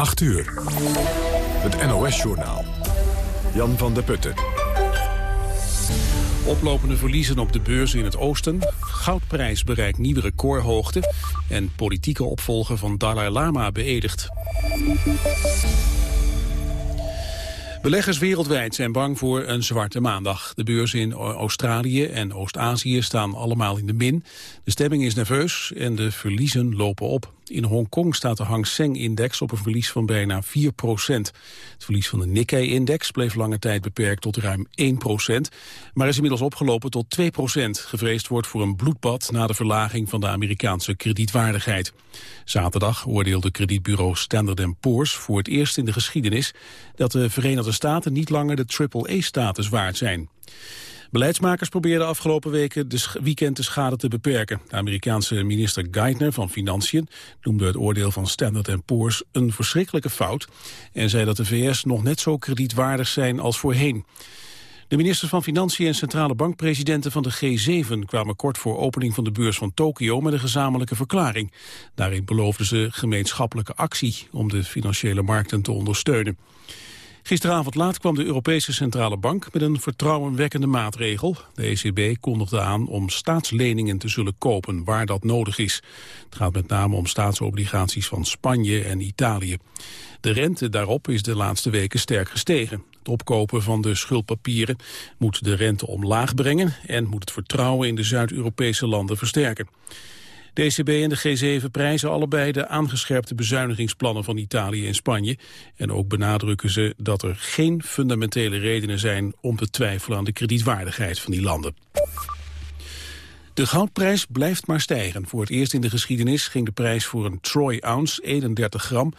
8 uur. Het NOS-journaal. Jan van der Putten. Oplopende verliezen op de beurs in het oosten. Goudprijs bereikt nieuwe recordhoogte. En politieke opvolger van Dalai Lama beëdigd. Beleggers wereldwijd zijn bang voor een zwarte maandag. De beurzen in Australië en Oost-Azië staan allemaal in de min. De stemming is nerveus en de verliezen lopen op. In Hongkong staat de Hang Seng-index op een verlies van bijna 4 procent. Het verlies van de Nikkei-index bleef lange tijd beperkt tot ruim 1 procent, maar is inmiddels opgelopen tot 2 procent. Gevreesd wordt voor een bloedbad na de verlaging van de Amerikaanse kredietwaardigheid. Zaterdag oordeelde kredietbureau Standard Poor's voor het eerst in de geschiedenis dat de Verenigde Staten niet langer de triple-A-status waard zijn. Beleidsmakers probeerden afgelopen weken de weekend de schade te beperken. De Amerikaanse minister Geithner van Financiën noemde het oordeel van Standard Poor's een verschrikkelijke fout en zei dat de VS nog net zo kredietwaardig zijn als voorheen. De ministers van Financiën en centrale bankpresidenten van de G7 kwamen kort voor opening van de beurs van Tokio met een gezamenlijke verklaring. Daarin beloofden ze gemeenschappelijke actie om de financiële markten te ondersteunen. Gisteravond laat kwam de Europese Centrale Bank met een vertrouwenwekkende maatregel. De ECB kondigde aan om staatsleningen te zullen kopen waar dat nodig is. Het gaat met name om staatsobligaties van Spanje en Italië. De rente daarop is de laatste weken sterk gestegen. Het opkopen van de schuldpapieren moet de rente omlaag brengen... en moet het vertrouwen in de Zuid-Europese landen versterken. De ECB en de G7 prijzen allebei de aangescherpte bezuinigingsplannen van Italië en Spanje. En ook benadrukken ze dat er geen fundamentele redenen zijn om te twijfelen aan de kredietwaardigheid van die landen. De goudprijs blijft maar stijgen. Voor het eerst in de geschiedenis ging de prijs voor een troy ounce, 31 gram,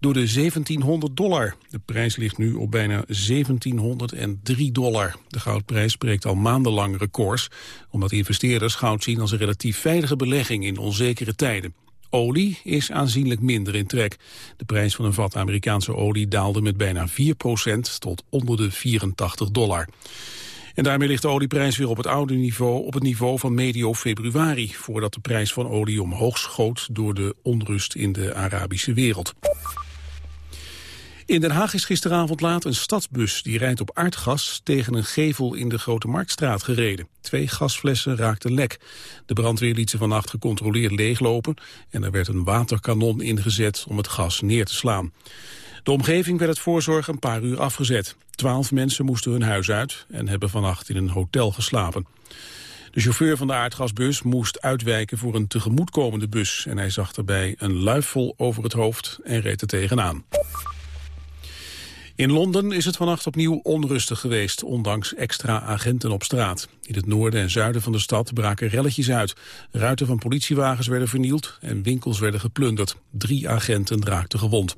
door de 1700 dollar. De prijs ligt nu op bijna 1703 dollar. De goudprijs spreekt al maandenlang records, omdat investeerders goud zien als een relatief veilige belegging in onzekere tijden. Olie is aanzienlijk minder in trek. De prijs van een vat Amerikaanse olie daalde met bijna 4% tot onder de 84 dollar. En daarmee ligt de olieprijs weer op het oude niveau, op het niveau van medio februari, voordat de prijs van olie omhoog schoot door de onrust in de Arabische wereld. In Den Haag is gisteravond laat een stadsbus die rijdt op aardgas tegen een gevel in de Grote Marktstraat gereden. Twee gasflessen raakten lek. De brandweer liet ze vannacht gecontroleerd leeglopen en er werd een waterkanon ingezet om het gas neer te slaan. De omgeving werd het voorzorg een paar uur afgezet. Twaalf mensen moesten hun huis uit en hebben vannacht in een hotel geslapen. De chauffeur van de aardgasbus moest uitwijken voor een tegemoetkomende bus... en hij zag erbij een luifel over het hoofd en reed er tegenaan. In Londen is het vannacht opnieuw onrustig geweest, ondanks extra agenten op straat. In het noorden en zuiden van de stad braken relletjes uit. Ruiten van politiewagens werden vernield en winkels werden geplunderd. Drie agenten raakten gewond.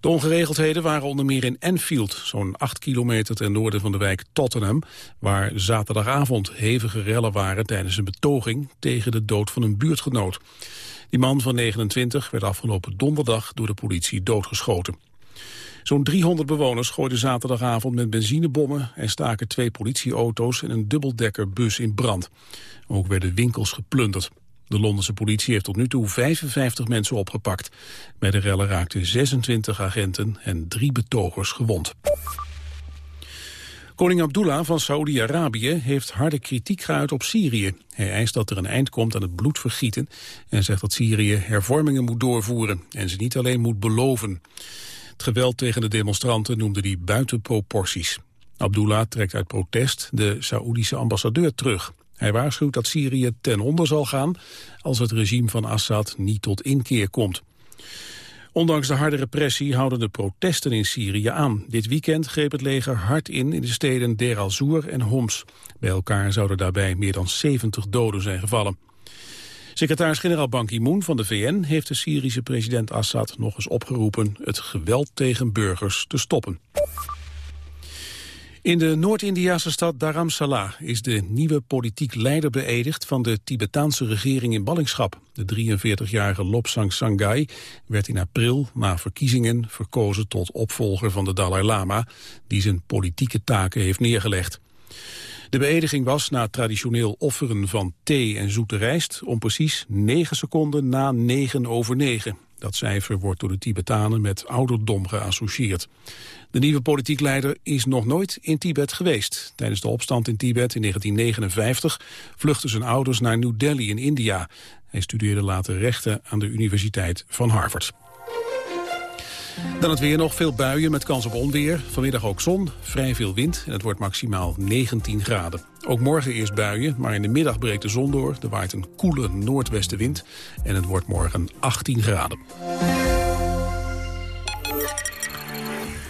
De ongeregeldheden waren onder meer in Enfield, zo'n 8 kilometer ten noorden van de wijk Tottenham, waar zaterdagavond hevige rellen waren tijdens een betoging tegen de dood van een buurtgenoot. Die man van 29 werd afgelopen donderdag door de politie doodgeschoten. Zo'n 300 bewoners gooiden zaterdagavond met benzinebommen en staken twee politieauto's en een dubbeldekkerbus in brand. Ook werden winkels geplunderd. De Londense politie heeft tot nu toe 55 mensen opgepakt. Bij de rellen raakten 26 agenten en drie betogers gewond. Koning Abdullah van Saoedi-Arabië heeft harde kritiek geuit op Syrië. Hij eist dat er een eind komt aan het bloedvergieten en zegt dat Syrië hervormingen moet doorvoeren en ze niet alleen moet beloven. Het geweld tegen de demonstranten noemde hij buiten proporties. Abdullah trekt uit protest de Saoedische ambassadeur terug. Hij waarschuwt dat Syrië ten onder zal gaan als het regime van Assad niet tot inkeer komt. Ondanks de harde repressie houden de protesten in Syrië aan. Dit weekend greep het leger hard in in de steden Der al-Zour en Homs. Bij elkaar zouden daarbij meer dan 70 doden zijn gevallen. Secretaris-generaal Ban Ki-moon van de VN heeft de Syrische president Assad nog eens opgeroepen het geweld tegen burgers te stoppen. In de Noord-Indiase stad Dharamsala is de nieuwe politiek leider beëdigd van de Tibetaanse regering in ballingschap. De 43-jarige Lobsang Sangai werd in april na verkiezingen verkozen tot opvolger van de Dalai Lama, die zijn politieke taken heeft neergelegd. De beëdiging was na traditioneel offeren van thee en zoete rijst om precies 9 seconden na 9 over 9. Dat cijfer wordt door de Tibetanen met ouderdom geassocieerd. De nieuwe politiek leider is nog nooit in Tibet geweest. Tijdens de opstand in Tibet in 1959 vluchtten zijn ouders naar New Delhi in India. Hij studeerde later rechten aan de Universiteit van Harvard. Dan het weer nog, veel buien met kans op onweer. Vanmiddag ook zon, vrij veel wind en het wordt maximaal 19 graden. Ook morgen eerst buien, maar in de middag breekt de zon door. Er waait een koele noordwestenwind en het wordt morgen 18 graden.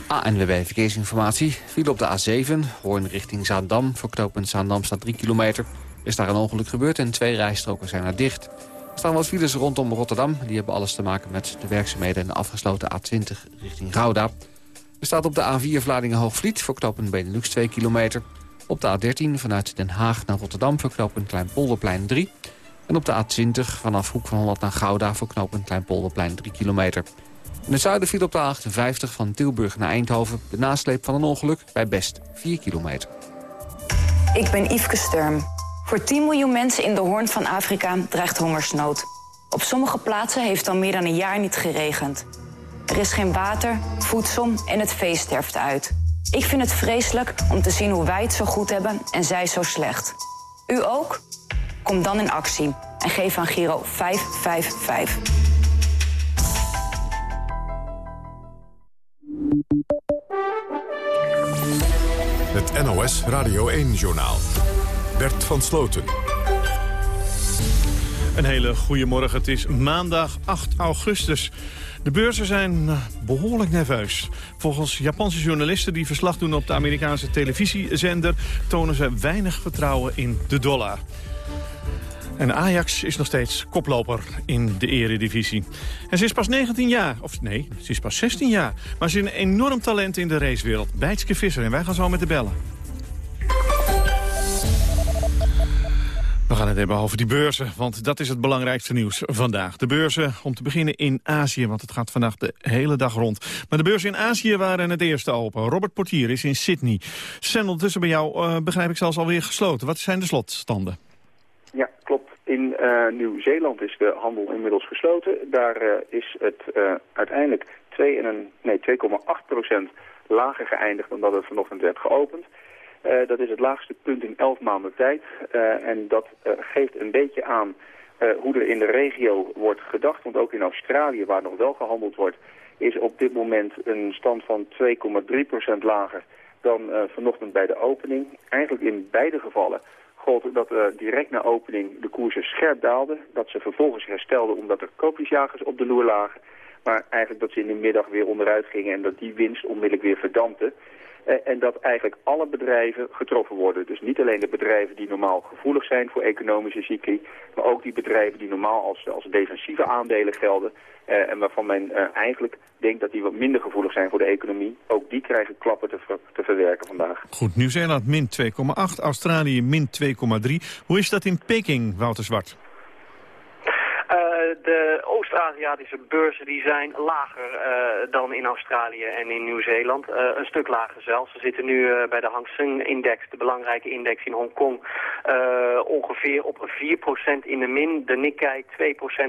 ANWB Verkeersinformatie viel op de A7, Hoorn richting Zaandam. Voor Zaandam staat 3 kilometer. Is daar een ongeluk gebeurd en twee rijstroken zijn er dicht. Staan wat files rondom Rotterdam. Die hebben alles te maken met de werkzaamheden en de afgesloten A20 richting Gouda. Er staat op de A4 Vlaardingen-Hoogvliet voor knooppunt Benelux 2 kilometer. Op de A13 vanuit Den Haag naar Rotterdam voor knooppunt Kleinpolderplein 3. En op de A20 vanaf Hoek van Holland naar Gouda voor knooppunt Kleinpolderplein 3 kilometer. In het zuiden viel op de A58 van Tilburg naar Eindhoven... de nasleep van een ongeluk bij Best 4 kilometer. Ik ben Yveske Sturm. Voor 10 miljoen mensen in de hoorn van Afrika dreigt hongersnood. Op sommige plaatsen heeft al meer dan een jaar niet geregend. Er is geen water, voedsel en het vee sterft uit. Ik vind het vreselijk om te zien hoe wij het zo goed hebben en zij zo slecht. U ook? Kom dan in actie en geef aan Giro 555. Het NOS Radio 1-journaal. Bert van Sloten. Een hele goede morgen. Het is maandag 8 augustus. De beurzen zijn eh, behoorlijk nerveus. Volgens Japanse journalisten die verslag doen op de Amerikaanse televisiezender... tonen ze weinig vertrouwen in de dollar. En Ajax is nog steeds koploper in de eredivisie. En ze is pas 19 jaar, of nee, ze is pas 16 jaar. Maar ze is een enorm talent in de racewereld. Bijtske Visser en wij gaan zo met de bellen. We gaan het hebben over die beurzen, want dat is het belangrijkste nieuws vandaag. De beurzen, om te beginnen in Azië, want het gaat vandaag de hele dag rond. Maar de beurzen in Azië waren het eerste open. Robert Portier is in Sydney. Sen, ondertussen bij jou uh, begrijp ik zelfs alweer gesloten. Wat zijn de slotstanden? Ja, klopt. In uh, Nieuw-Zeeland is de handel inmiddels gesloten. Daar uh, is het uiteindelijk 2,8 procent lager geëindigd dan dat het vanochtend werd geopend. Dat is het laagste punt in 11 maanden tijd. en dat geeft een beetje aan hoe er in de regio wordt gedacht. Want ook in Australië, waar nog wel gehandeld wordt, is op dit moment een stand van 2,3 procent lager dan vanochtend bij de opening. Eigenlijk in beide gevallen gold dat direct na opening de koersen scherp daalden. Dat ze vervolgens herstelden omdat er koopjesjagers op de loer lagen. Maar eigenlijk dat ze in de middag weer onderuit gingen en dat die winst onmiddellijk weer verdampte. Uh, en dat eigenlijk alle bedrijven getroffen worden. Dus niet alleen de bedrijven die normaal gevoelig zijn voor economische cycli, maar ook die bedrijven die normaal als, als defensieve aandelen gelden. Uh, en waarvan men eigenlijk denkt dat die wat minder gevoelig zijn voor de economie. Ook die krijgen klappen te, te verwerken vandaag. Goed, Nieuw-Zeeland min 2,8, Australië min 2,3. Hoe is dat in Peking, Wouter Zwart? De Oost-Aziatische beurzen die zijn lager uh, dan in Australië en in Nieuw-Zeeland. Uh, een stuk lager zelfs. We zitten nu uh, bij de Hang Seng-index, de belangrijke index in Hongkong, ongeveer op 4% in de min. De Nikkei 2%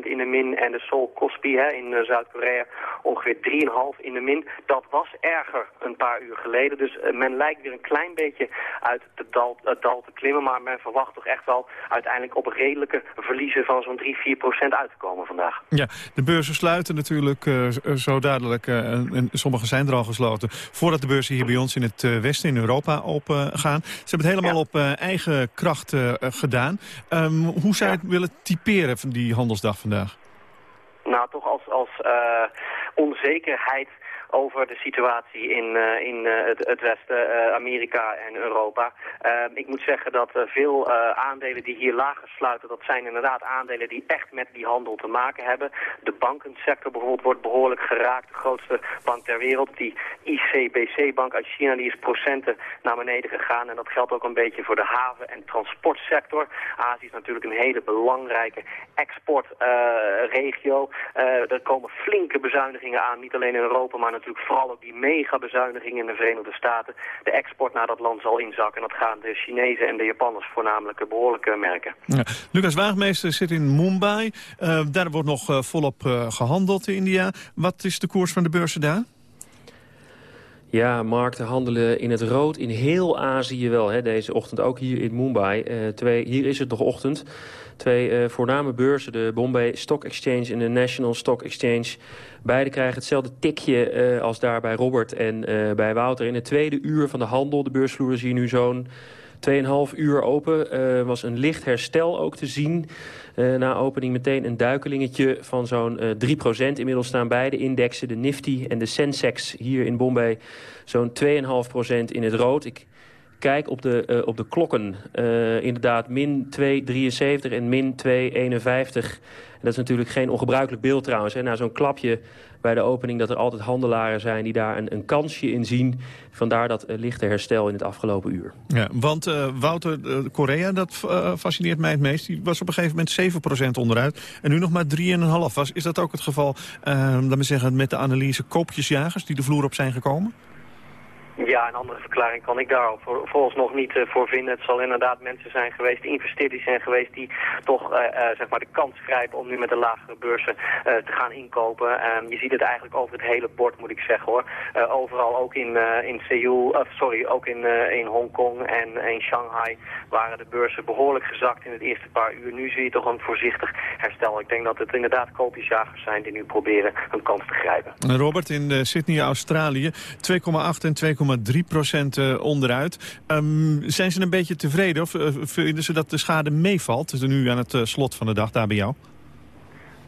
in de min en de Seoul Kospi hè, in Zuid-Korea ongeveer 3,5% in de min. Dat was erger een paar uur geleden. Dus men lijkt weer een klein beetje uit het dal, het dal te klimmen. Maar men verwacht toch echt wel uiteindelijk op redelijke verliezen van zo'n 3, 4% uit te komen vandaag. Ja, de beurzen sluiten natuurlijk uh, zo dadelijk, uh, en sommige zijn er al gesloten, voordat de beurzen hier bij ons in het westen, in Europa, opgaan. gaan. Ze hebben het helemaal ja. op eigen kracht gedaan. Um, hoe zou je het willen typeren van die handelsdag vandaag? Nou, toch als, als onzekerheid over de situatie in, uh, in uh, het, het, Westen, uh, Amerika en Europa. Ehm, ik moet zeggen dat veel aandelen die hier lager sluiten, dat zijn inderdaad aandelen die echt met die handel te maken hebben. De bankensector bijvoorbeeld wordt behoorlijk geraakt. De grootste bank ter wereld, die ICBC-bank uit China, die is procenten naar beneden gegaan. En dat geldt ook een beetje voor de haven- en transportsector. Azië is natuurlijk een hele belangrijke exportregio. er komen flinke bezuinigingen aan, niet alleen in Europa, maar natuurlijk vooral ook die mega-bezuiniging in de Verenigde Staten. De export naar dat land zal inzakken. En dat gaan de Chinezen en de Japanners voornamelijk behoorlijk merken. Ja. Lucas Waagmeester zit in Mumbai. daar wordt nog volop gehandeld in India. Wat is de koers van de beurzen daar? Ja, markten handelen in het rood in heel Azië wel. Hè, deze ochtend ook hier in Mumbai. Uh, twee, hier is het nog ochtend. Twee uh, voorname beurzen, de Bombay Stock Exchange en de National Stock Exchange. Beide krijgen hetzelfde tikje uh, als daar bij Robert en bij Wouter. In het tweede uur van de handel, de beursvloer hier nu zo'n 2,5 uur open. Uh, was een licht herstel ook te zien. Uh, na opening meteen een duikelingetje van zo'n uh, 3%. Inmiddels staan beide indexen, de Nifty en de Sensex hier in Bombay... zo'n 2,5% in het rood. Ik kijk op de, uh, op de klokken. Uh, inderdaad, min 2,73 en min 2,51. Dat is natuurlijk geen ongebruikelijk beeld trouwens. Hè. Na zo'n klapje bij de opening dat er altijd handelaren zijn... die daar een, een kansje in zien. Vandaar dat uh, lichte herstel in het afgelopen uur. Ja, want Wouter Korea, dat fascineert mij het meest. Die was op een gegeven moment 7% onderuit. En nu nog maar 3,5 was. Is dat ook het geval, laten we zeggen, met de analyse koopjesjagers... die de vloer op zijn gekomen? Ja, een andere verklaring kan ik daar volgens nog niet uh, voor vinden. Het zal inderdaad mensen zijn geweest, investeerders zijn geweest... die toch uh, uh, zeg maar de kans grijpen om nu met de lagere beurzen te gaan inkopen. Ehm, je ziet het eigenlijk over het hele bord, moet ik zeggen hoor. overal, ook in, in Seoul, sorry, ook in, in Hongkong en in Shanghai... waren de beurzen behoorlijk gezakt in het eerste paar uur. Nu zie je toch een voorzichtig herstel. Ik denk dat het inderdaad koopjesjagers zijn die nu proberen hun kans te grijpen. Robert, in Sydney, Australië, 2,8 en 2,3 procent eh, onderuit. Um, zijn ze een beetje tevreden of uh, vinden ze dat de schade meevalt? Dus nu aan het uh, slot van de dag daar bij jou?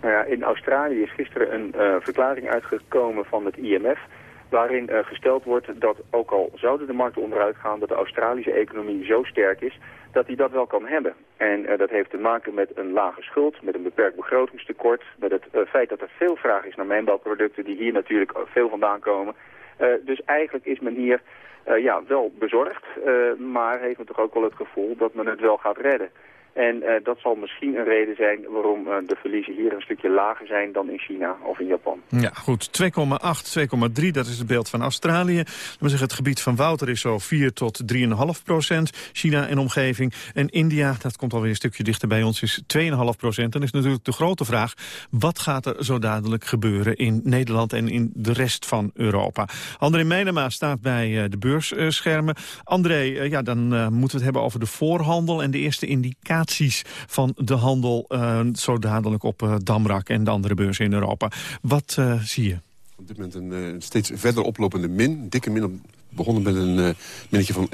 Nou ja, in Australië is gisteren een verklaring uitgekomen van het IMF waarin gesteld wordt dat ook al zouden de markten onderuit gaan... dat de Australische economie zo sterk is dat hij dat wel kan hebben. En dat heeft te maken met een lage schuld, met een beperkt begrotingstekort... met het feit dat er veel vraag is naar mijnbouwproducten die hier natuurlijk veel vandaan komen... Uh, dus eigenlijk is men hier uh, ja, wel bezorgd, uh, maar heeft men toch ook wel het gevoel dat men het wel gaat redden. En uh, dat zal misschien een reden zijn waarom uh, de verliezen hier een stukje lager zijn dan in China of in Japan. Ja, goed. 2,8, 2,3, dat is het beeld van Australië. Dan zeggen het gebied van Wouter is zo 4 tot 3,5 procent. China en omgeving. En India, dat komt alweer een stukje dichter bij ons, is 2,5 procent. Dan is natuurlijk de grote vraag, wat gaat er zo dadelijk gebeuren in Nederland en in de rest van Europa? André Meijnema staat bij uh, de beursschermen. André, ja, dan moeten we het hebben over de voorhandel en de eerste indicatie van de handel uh, zo dadelijk op uh, Damrak en de andere beurzen in Europa. Wat uh, zie je? Op dit moment een steeds verder oplopende min. Dikke min begonnen met een minnetje van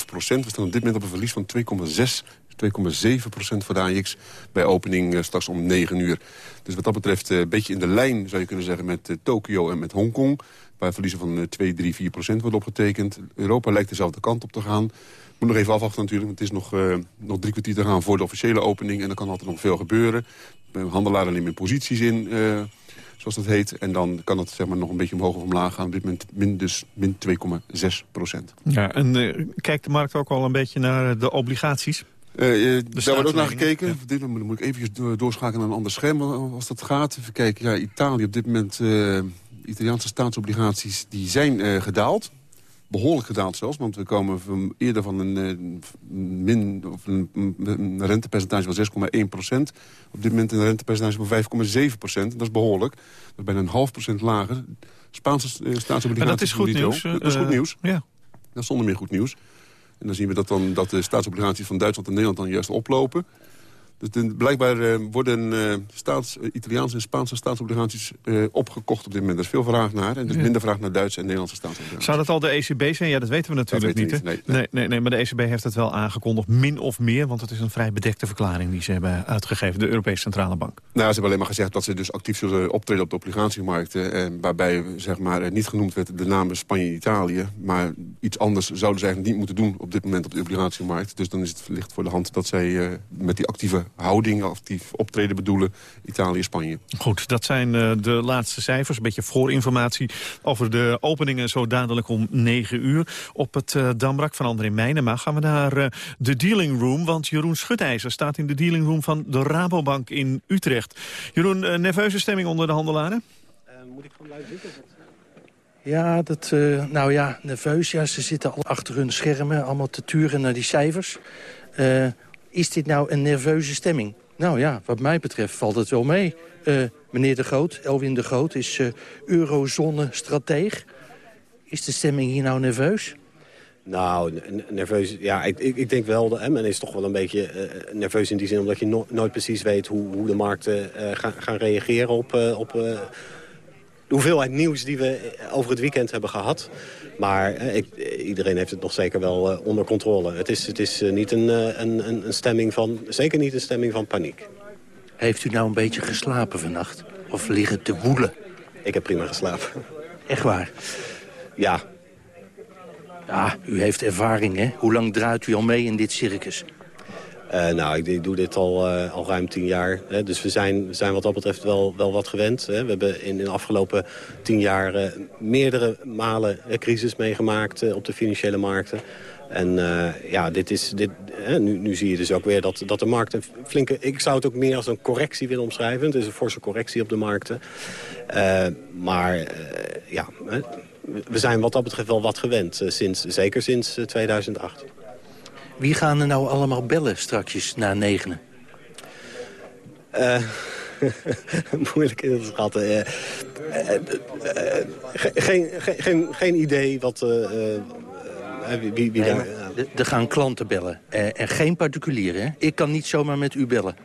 1,5 procent. We staan op dit moment op een verlies van 2,6 2,7 procent voor de AX bij opening straks om 9 uur. Dus wat dat betreft een beetje in de lijn, zou je kunnen zeggen, met Tokio en met Hongkong. Waar verliezen van 2, 3, 4 procent wordt opgetekend. Europa lijkt dezelfde kant op te gaan. Moet nog even afwachten natuurlijk, want het is nog, uh, nog drie kwartier te gaan voor de officiële opening. En dan kan altijd nog veel gebeuren. Handelaren nemen posities in, uh, zoals dat heet. En dan kan het zeg maar, nog een beetje omhoog of omlaag gaan. Op dit moment min, dus min 2,6 procent. Ja, en uh, kijkt de markt ook al een beetje naar de obligaties? Uh, uh, daar wordt ook naar gekeken. Ja. Dit moment moet ik even doorschakelen naar een ander scherm als dat gaat. Even kijken. Ja, Italië op dit moment, uh, Italiaanse staatsobligaties, die zijn gedaald behoorlijk gedaald zelfs. Want we komen van, eerder van een, uh, min, of een, een rentepercentage van 6,1 procent. Op dit moment een rentepercentage van 5,7 procent. Dat is behoorlijk. Dat is bijna een half procent lager. Spaanse uh, staatsobligaties... dat is goed nieuws. Dat is goed nieuws. Ja. Dat is zonder meer goed nieuws. En dan zien we dat, dan, dat de staatsobligaties van Duitsland en Nederland dan juist oplopen. Dus de, blijkbaar uh, worden uh, staats, uh, Italiaanse en Spaanse staatsobligaties opgekocht op dit moment. Er is veel vraag naar. En er is ja. minder vraag naar Duitse en Nederlandse staatsobligaties. Zou dat al de ECB zijn? Ja, dat weten we natuurlijk weet niet. niet nee, nee. Nee, nee, nee, maar de ECB heeft het wel aangekondigd. Min of meer, want het is een vrij bedekte verklaring die ze hebben uitgegeven. De Europese Centrale Bank. Nou, ze hebben alleen maar gezegd dat ze dus actief zullen optreden op de obligatiemarkten. waarbij zeg maar, niet genoemd werd de namen Spanje en Italië. Maar iets anders zouden ze eigenlijk niet moeten doen op dit moment op de obligatiemarkt. Dus dan is het licht voor de hand dat zij met die actieve houding actief optreden bedoelen Italië, Spanje. Goed, dat zijn uh, de laatste cijfers. Een beetje voorinformatie over de openingen zo dadelijk om 9 uur. Op het uh, Dambrak van André Meijnema gaan we naar uh, de dealing room. Want Jeroen Schutijzer staat in de dealing room van de Rabobank in Utrecht. Jeroen, nerveuze stemming onder de handelaren? moet ik gewoon luid zitten? Ja, dat, uh, nou ja, nerveus. Ja, ze zitten al achter hun schermen, allemaal te turen naar die cijfers. Uh, is dit nou een nerveuze stemming? Nou ja, wat mij betreft valt het wel mee. Uh, meneer De Groot, Elwin De Groot, is eurozone-strateeg. Is de stemming hier nou nerveus? Nou, nerveus, ja, ik, ik, denk wel, hè, men is toch wel een beetje uh, nerveus in die zin... omdat je no nooit precies weet hoe, de markten gaan, gaan reageren op, op de hoeveelheid nieuws die we over het weekend hebben gehad. Maar ik, iedereen heeft het nog zeker wel onder controle. Het is, het is niet een, een, een stemming van, zeker niet een stemming van paniek. Heeft u nou een beetje geslapen vannacht? Of liggen te woelen? Ik heb prima geslapen. Echt waar? Ja, ja, u heeft ervaring, hè? Hoe lang draait u al mee in dit circus? Uh, nou, ik, doe dit al, uh, al ruim tien jaar. Hè, dus we zijn, we zijn wat dat betreft wel, wel wat gewend. Hè. We hebben in, in de afgelopen tien jaar uh, meerdere malen crisis meegemaakt op de financiële markten. En ja, dit is, dit, nu, nu zie je dus ook weer dat, dat de markt een flinke... Ik zou het ook meer als een correctie willen omschrijven. Het is een forse correctie op de markten. maar ja, we zijn wat dat betreft wel wat gewend, eh, sinds, zeker sinds 2008. Wie gaan er nou allemaal bellen strakjes na negenen? Uh, moeilijk in te schatten. Uh, geen, geen, geen idee wat... wie, wie nee, daar... Er gaan klanten bellen. en geen particulieren, Ik kan niet zomaar met u bellen.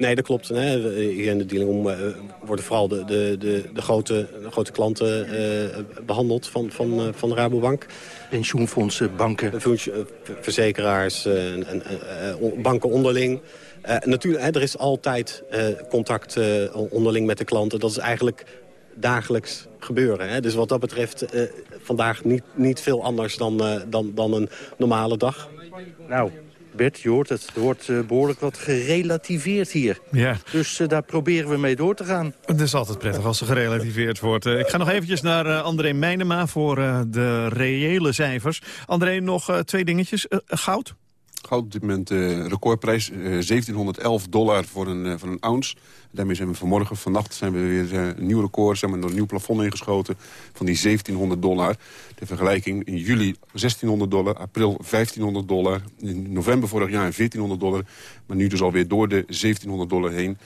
Nee, dat klopt. Hè. Hier in de dealing om, uh, worden vooral de, de, de, de, grote, de grote klanten uh, behandeld van, van, uh, van de Rabobank. Pensioenfondsen, banken. Verzekeraars, banken onderling. natuurlijk, hè, er is altijd contact onderling met de klanten. Dat is eigenlijk dagelijks gebeuren. Hè. Dus wat dat betreft vandaag niet, niet veel anders dan, dan, dan een normale dag. Nou, Bert, je hoort het. Er wordt uh, behoorlijk wat gerelativeerd hier. Ja. Dus uh, daar proberen we mee door te gaan. Het is altijd prettig als er gerelativeerd wordt. Uh, ik ga nog eventjes naar André Meijnema voor de reële cijfers. André, nog twee dingetjes. goud? Goud op dit moment uh, recordprijs. 1711 dollar voor een, voor een ounce. Daarmee zijn we vanmorgen, vannacht zijn we weer een nieuw record. Zijn we door een nieuw plafond ingeschoten van die 1700 dollar. De vergelijking in juli 1600 dollar, april 1500 dollar. In november vorig jaar 1400 dollar. Maar nu dus alweer door de 1700 dollar heen.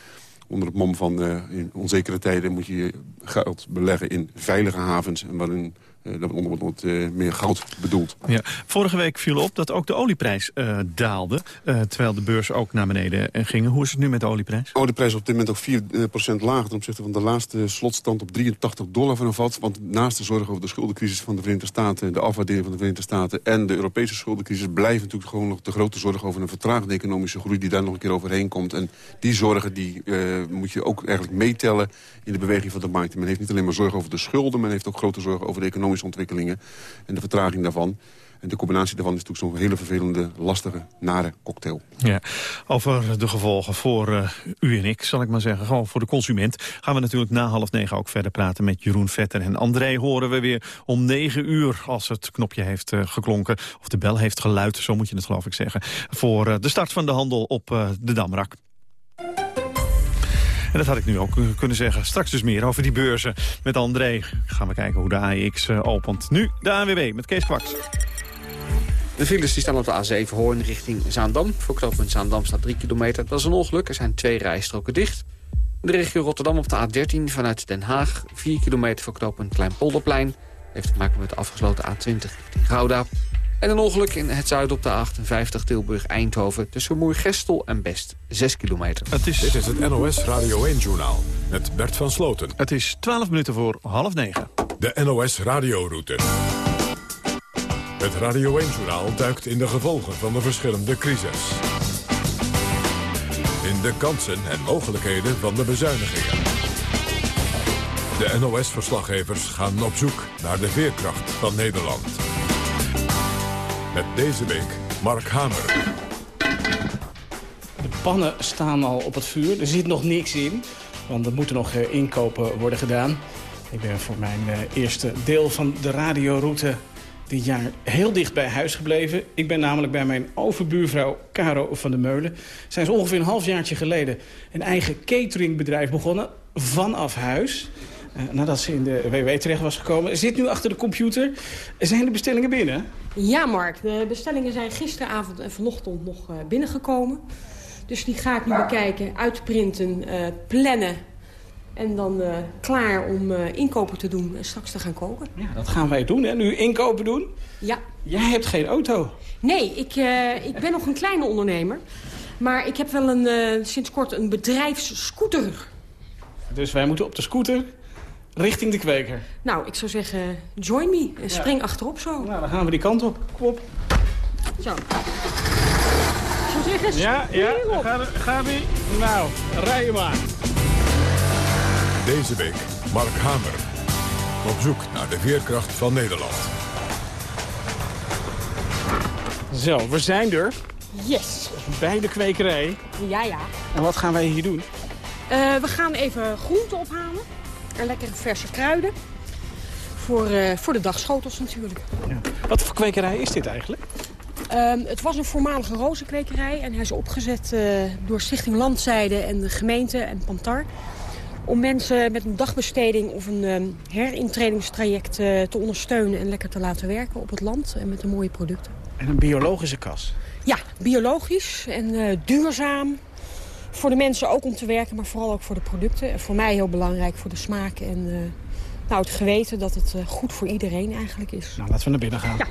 Onder het mom van uh, in onzekere tijden moet je je geld beleggen in veilige havens. En waarin uh, dat onder wat uh, meer goud bedoeld. Ja. Vorige week viel op dat ook de olieprijs uh, daalde. terwijl de beurs ook naar beneden ging. Hoe is het nu met de olieprijs? De olieprijs is op dit moment ook 4% lager... ten opzichte van de laatste slotstand op 83 dollar van een vat. Want naast de zorg over de schuldencrisis van de Verenigde Staten... de afwaardering van de Verenigde Staten en de Europese schuldencrisis... blijft natuurlijk gewoon nog de grote zorg over een vertraagde economische groei... die daar nog een keer overheen komt. En die zorgen die, moet je ook eigenlijk meetellen in de beweging van de markt. Men heeft niet alleen maar zorg over de schulden... men heeft ook grote zorgen over de economische ontwikkelingen en de vertraging daarvan. En de combinatie daarvan is natuurlijk zo'n hele vervelende, lastige, nare cocktail. Ja, over de gevolgen voor uh, u en ik, zal ik maar zeggen. Gewoon voor de consument. Gaan we natuurlijk na half negen ook verder praten met Jeroen Vetter. En André horen we weer om negen uur als het knopje heeft uh, geklonken. Of de bel heeft geluid, zo moet je het geloof ik zeggen. Voor uh, de start van de handel op de Damrak. En dat had ik nu ook kunnen zeggen. Straks dus meer over die beurzen. Met André gaan we kijken hoe de AEX uh, opent. Nu de ANWB met Kees Kwaks. De files die staan op de A7 Hoorn richting Zaandam. Voor knooppunt Zaandam staat 3 kilometer. Dat is een ongeluk. Er zijn twee rijstroken dicht. De regio Rotterdam op de A13 vanuit Den Haag. 4 kilometer voor knooppunt Kleinpolderplein. Heeft te maken met de afgesloten A20 richting Gouda. En een ongeluk in het zuiden op de 58 Tilburg-Eindhoven... tussen Moergestel en Best, 6 kilometer. Het is... Dit is het NOS Radio 1-journaal met Bert van Sloten. Het is 12 minuten voor half negen. De NOS Radioroute. Het Radio 1-journaal duikt in de gevolgen van de verschillende crisis. In de kansen en mogelijkheden van de bezuinigingen. De NOS-verslaggevers gaan op zoek naar de veerkracht van Nederland. Met deze week Mark Hamer. De pannen staan al op het vuur. Er zit nog niks in. Want er moeten nog eh, inkopen worden gedaan. Ik ben voor mijn eh, eerste deel van de radioroute dit jaar heel dicht bij huis gebleven. Ik ben namelijk bij mijn overbuurvrouw Caro van der Meulen. Zij is ongeveer een halfjaartje geleden een eigen cateringbedrijf begonnen vanaf huis. Uh, nadat ze in de WW terecht was gekomen. Zit nu achter de computer. Zijn de bestellingen binnen? Ja, Mark. De bestellingen zijn gisteravond en vanochtend nog uh, binnengekomen. Dus die ga ik nu bekijken, uitprinten, uh, plannen. En dan klaar om inkopen te doen en straks te gaan koken. Ja, dat gaan wij doen, hè? Nu inkopen doen? Ja. Jij hebt geen auto? Nee, ik, ik ben nog een kleine ondernemer. Maar ik heb wel een, sinds kort een bedrijfsscooter. Dus wij moeten op de scooter richting de kweker. Nou, ik zou zeggen, join me. En spring achterop zo. Nou, dan gaan we die kant op. Kom op. Zo. Ik zou zeggen, Ja, ja, ga, ga die. Nou, rij je maar. Deze week Mark Hamer. Op zoek naar de veerkracht van Nederland. Zo, we zijn er. Yes. Bij de kwekerij. Ja, ja. En wat gaan wij hier doen? Uh, we gaan even groenten ophalen. En lekkere verse kruiden. Voor, uh, voor de dagschotels natuurlijk. Ja. Wat voor kwekerij is dit eigenlijk? Uh, het was een voormalige rozenkwekerij. En hij is opgezet uh, door Stichting Landzijde en de gemeente en Pantar. Om mensen met een dagbesteding of een um, herintredingstraject te ondersteunen... en lekker te laten werken op het land en met de mooie producten. En een biologische kas? Ja, biologisch en duurzaam voor de mensen ook om te werken, maar vooral ook voor de producten. En voor mij heel belangrijk voor de smaak en uh, nou, het geweten dat het uh, goed voor iedereen eigenlijk is. Nou, laten we naar binnen gaan. Ja.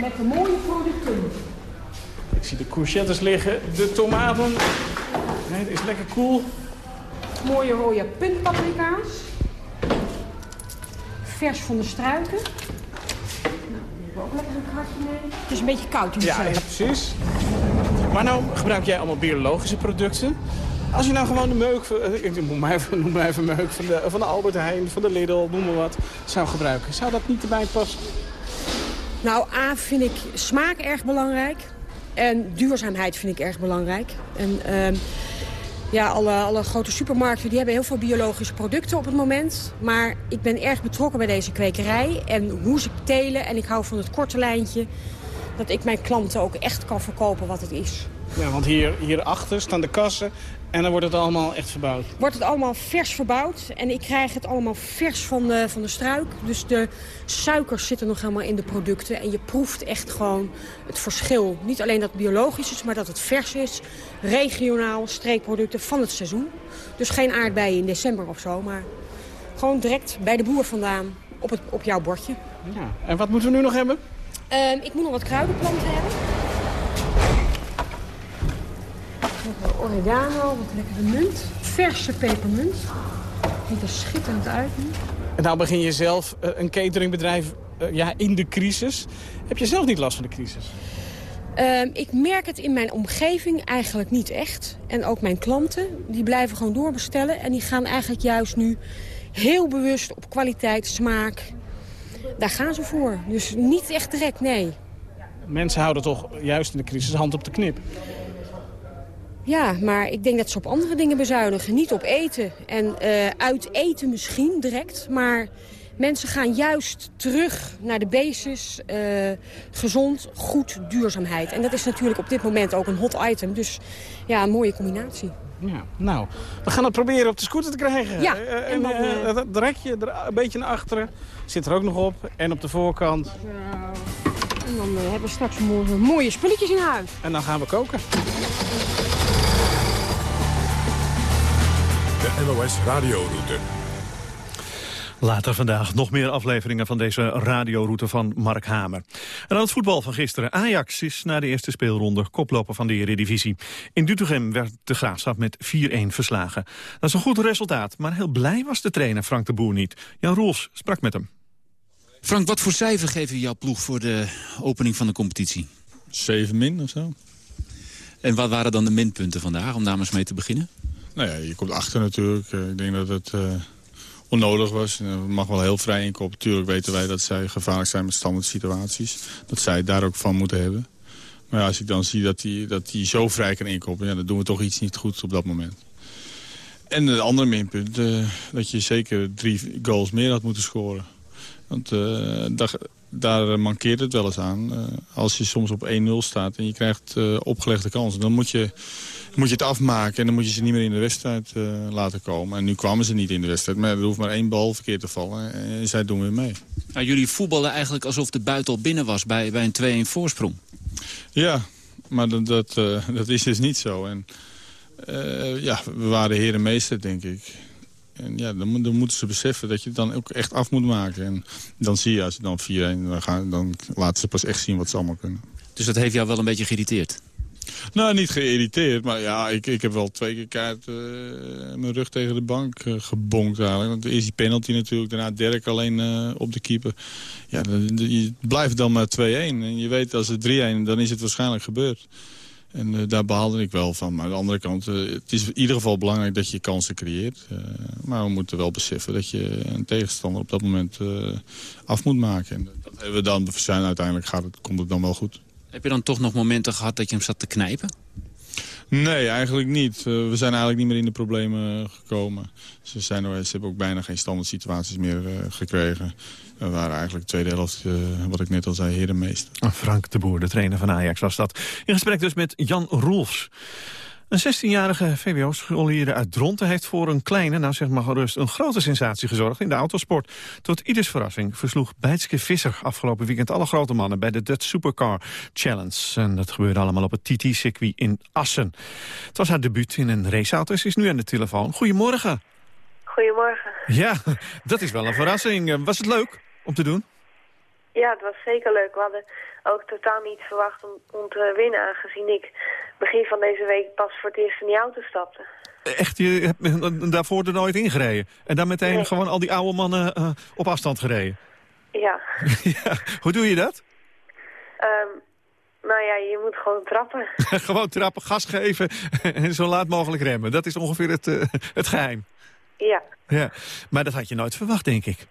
Met de mooie producten. Ik zie de courgettes liggen, de tomaten. Nee, het is lekker koel. Cool. Mooie rode puntpaprika's. Vers van de struiken ook lekker een mee. Het is een beetje koud. Ja, ja, precies. Maar nou gebruik jij allemaal biologische producten. Als je nou gewoon de meuk, ik noem maar even, noem maar even meuk van de, van de Albert Heijn, van de Lidl, noem maar wat, zou gebruiken. Zou dat niet erbij passen? Nou, A vind ik smaak erg belangrijk. En duurzaamheid vind ik erg belangrijk. En uh, ja, alle, alle grote supermarkten die hebben heel veel biologische producten op het moment. Maar ik ben erg betrokken bij deze kwekerij en hoe ze telen. En ik hou van het korte lijntje dat ik mijn klanten ook echt kan verkopen wat het is. Ja, want hier, hierachter staan de kassen en dan wordt het allemaal echt verbouwd. Wordt het allemaal vers verbouwd. En ik krijg het allemaal vers van de, van de struik. Dus de suikers zitten nog helemaal in de producten. En je proeft echt gewoon het verschil. Niet alleen dat het biologisch is, maar dat het vers is. Regionaal, streekproducten van het seizoen. Dus geen aardbeien in december of zo, maar gewoon direct bij de boer vandaan op, het, op jouw bordje. Ja. En wat moeten we nu nog hebben? Uh, ik moet nog wat kruidenplanten hebben. Nog oregano, wat lekkere munt. Verse pepermunt. Ziet er schitterend uit nu. En nou begin je zelf uh, een cateringbedrijf uh, ja, in de crisis. Heb je zelf niet last van de crisis? Uh, ik merk het in mijn omgeving eigenlijk niet echt. En ook mijn klanten, die blijven gewoon doorbestellen. En die gaan eigenlijk juist nu heel bewust op kwaliteit, smaak. Daar gaan ze voor. Dus niet echt direct, nee. Mensen houden toch juist in de crisis hand op de knip. Ja, maar ik denk dat ze op andere dingen bezuinigen. Niet op eten. En uh, uit eten misschien direct. Maar mensen gaan juist terug naar de basis. Uh, gezond, goed, duurzaamheid. En dat is natuurlijk op dit moment ook een hot item. Dus ja, een mooie combinatie. Ja, nou, we gaan het proberen op de scooter te krijgen. Ja, uh, en, dan, dat rekje er een beetje naar achteren zit er ook nog op. En op de voorkant. En dan hebben we straks mooie, mooie spulletjes in huis. En dan gaan we koken. NOS Radioroute. Later vandaag nog meer afleveringen van deze radioroute van Mark Hamer. En aan het voetbal van gisteren. Ajax is na de eerste speelronde koploper van de Eredivisie. In Doetinchem werd de Graafschap met 4-1 verslagen. Dat is een goed resultaat, maar heel blij was de trainer Frank de Boer niet. Jan Roels sprak met hem. Frank, wat voor cijfer geven jouw ploeg voor de opening van de competitie? 7 min of zo. En wat waren dan de minpunten vandaag, om daar mee te beginnen? Nou ja, je komt achter natuurlijk. Ik denk dat het uh, onnodig was. Het mag wel heel vrij inkopen. Natuurlijk weten wij dat zij gevaarlijk zijn met standaard situaties. Dat zij daar ook van moeten hebben. Maar ja, als ik dan zie dat hij dat die zo vrij kan inkopen... Ja, dan doen we toch iets niet goed op dat moment. En het andere minpunt, dat je zeker drie goals meer had moeten scoren. Want daar eh, mankeert het wel eens aan. Als je soms op 1-0 staat en je krijgt opgelegde kansen... dan moet je, moet je het afmaken en dan moet je ze niet meer in de wedstrijd laten komen. En nu kwamen ze niet in de wedstrijd, maar er hoeft maar één bal verkeerd te vallen. En zij doen weer mee. Nou, jullie voetballen eigenlijk alsof de buiten al binnen was bij, bij een 2-1 voorsprong. Ja, maar dat, dat, dat is dus niet zo. En, ja, we waren herenmeester, denk ik. En ja, dan, dan, moeten ze beseffen dat je het dan ook echt af moet maken. En dan zie je, als je dan 4-1, dan, gaan, dan laten ze pas echt zien wat ze allemaal kunnen. Dus dat heeft jou wel een beetje geïrriteerd? Nou, niet geïrriteerd, maar ja, ik, ik heb wel twee keer kaart uh, mijn rug tegen de bank uh, gebonkt eigenlijk. Want is die penalty natuurlijk, daarna Dirk alleen uh, op de keeper. Ja, je blijft dan maar 2-1. En je weet, als het 3-1, dan is het waarschijnlijk gebeurd. En daar behaalde ik wel van. Maar aan de andere kant, het is in ieder geval belangrijk dat je kansen creëert. Maar we moeten wel beseffen dat je een tegenstander op dat moment af moet maken. En dat hebben we dan zijn. Uiteindelijk gaat het, komt het dan wel goed. Heb je dan toch nog momenten gehad dat je hem zat te knijpen? Nee, eigenlijk niet. we zijn eigenlijk niet meer in de problemen gekomen. Ze, zijn, ze hebben ook bijna geen standaard situaties meer gekregen. We waren eigenlijk tweede helft, uh, wat ik net al zei, herenmeester. Frank de Boer, de trainer van Ajax, was dat. In gesprek dus met Jan Roelfs. Een 16-jarige VWO-scholier uit Dronten heeft voor een kleine, nou zeg maar gerust, een grote sensatie gezorgd in de autosport. Tot ieders verrassing versloeg Bijtske Visser afgelopen weekend alle grote mannen bij de Dutch Supercar Challenge. En dat gebeurde allemaal op het TT-circuit in Assen. Het was haar debuut in een raceauto. Ze is nu aan de telefoon. Goedemorgen. Goedemorgen. Ja, dat is wel een verrassing. Was het leuk? om te doen? Ja, het was zeker leuk. We hadden ook totaal niet verwacht om, om te winnen... aangezien ik begin van deze week pas voor het eerst in die auto stapte. Echt? Je hebt daarvoor er nooit ingereden? En dan meteen gewoon al die oude mannen uh, op afstand gereden? Ja. ja. Hoe doe je dat? Um, nou ja, je moet gewoon trappen. gewoon trappen, gas geven en zo laat mogelijk remmen. Dat is ongeveer het, uh, het geheim. Ja. ja. Maar dat had je nooit verwacht, denk ik.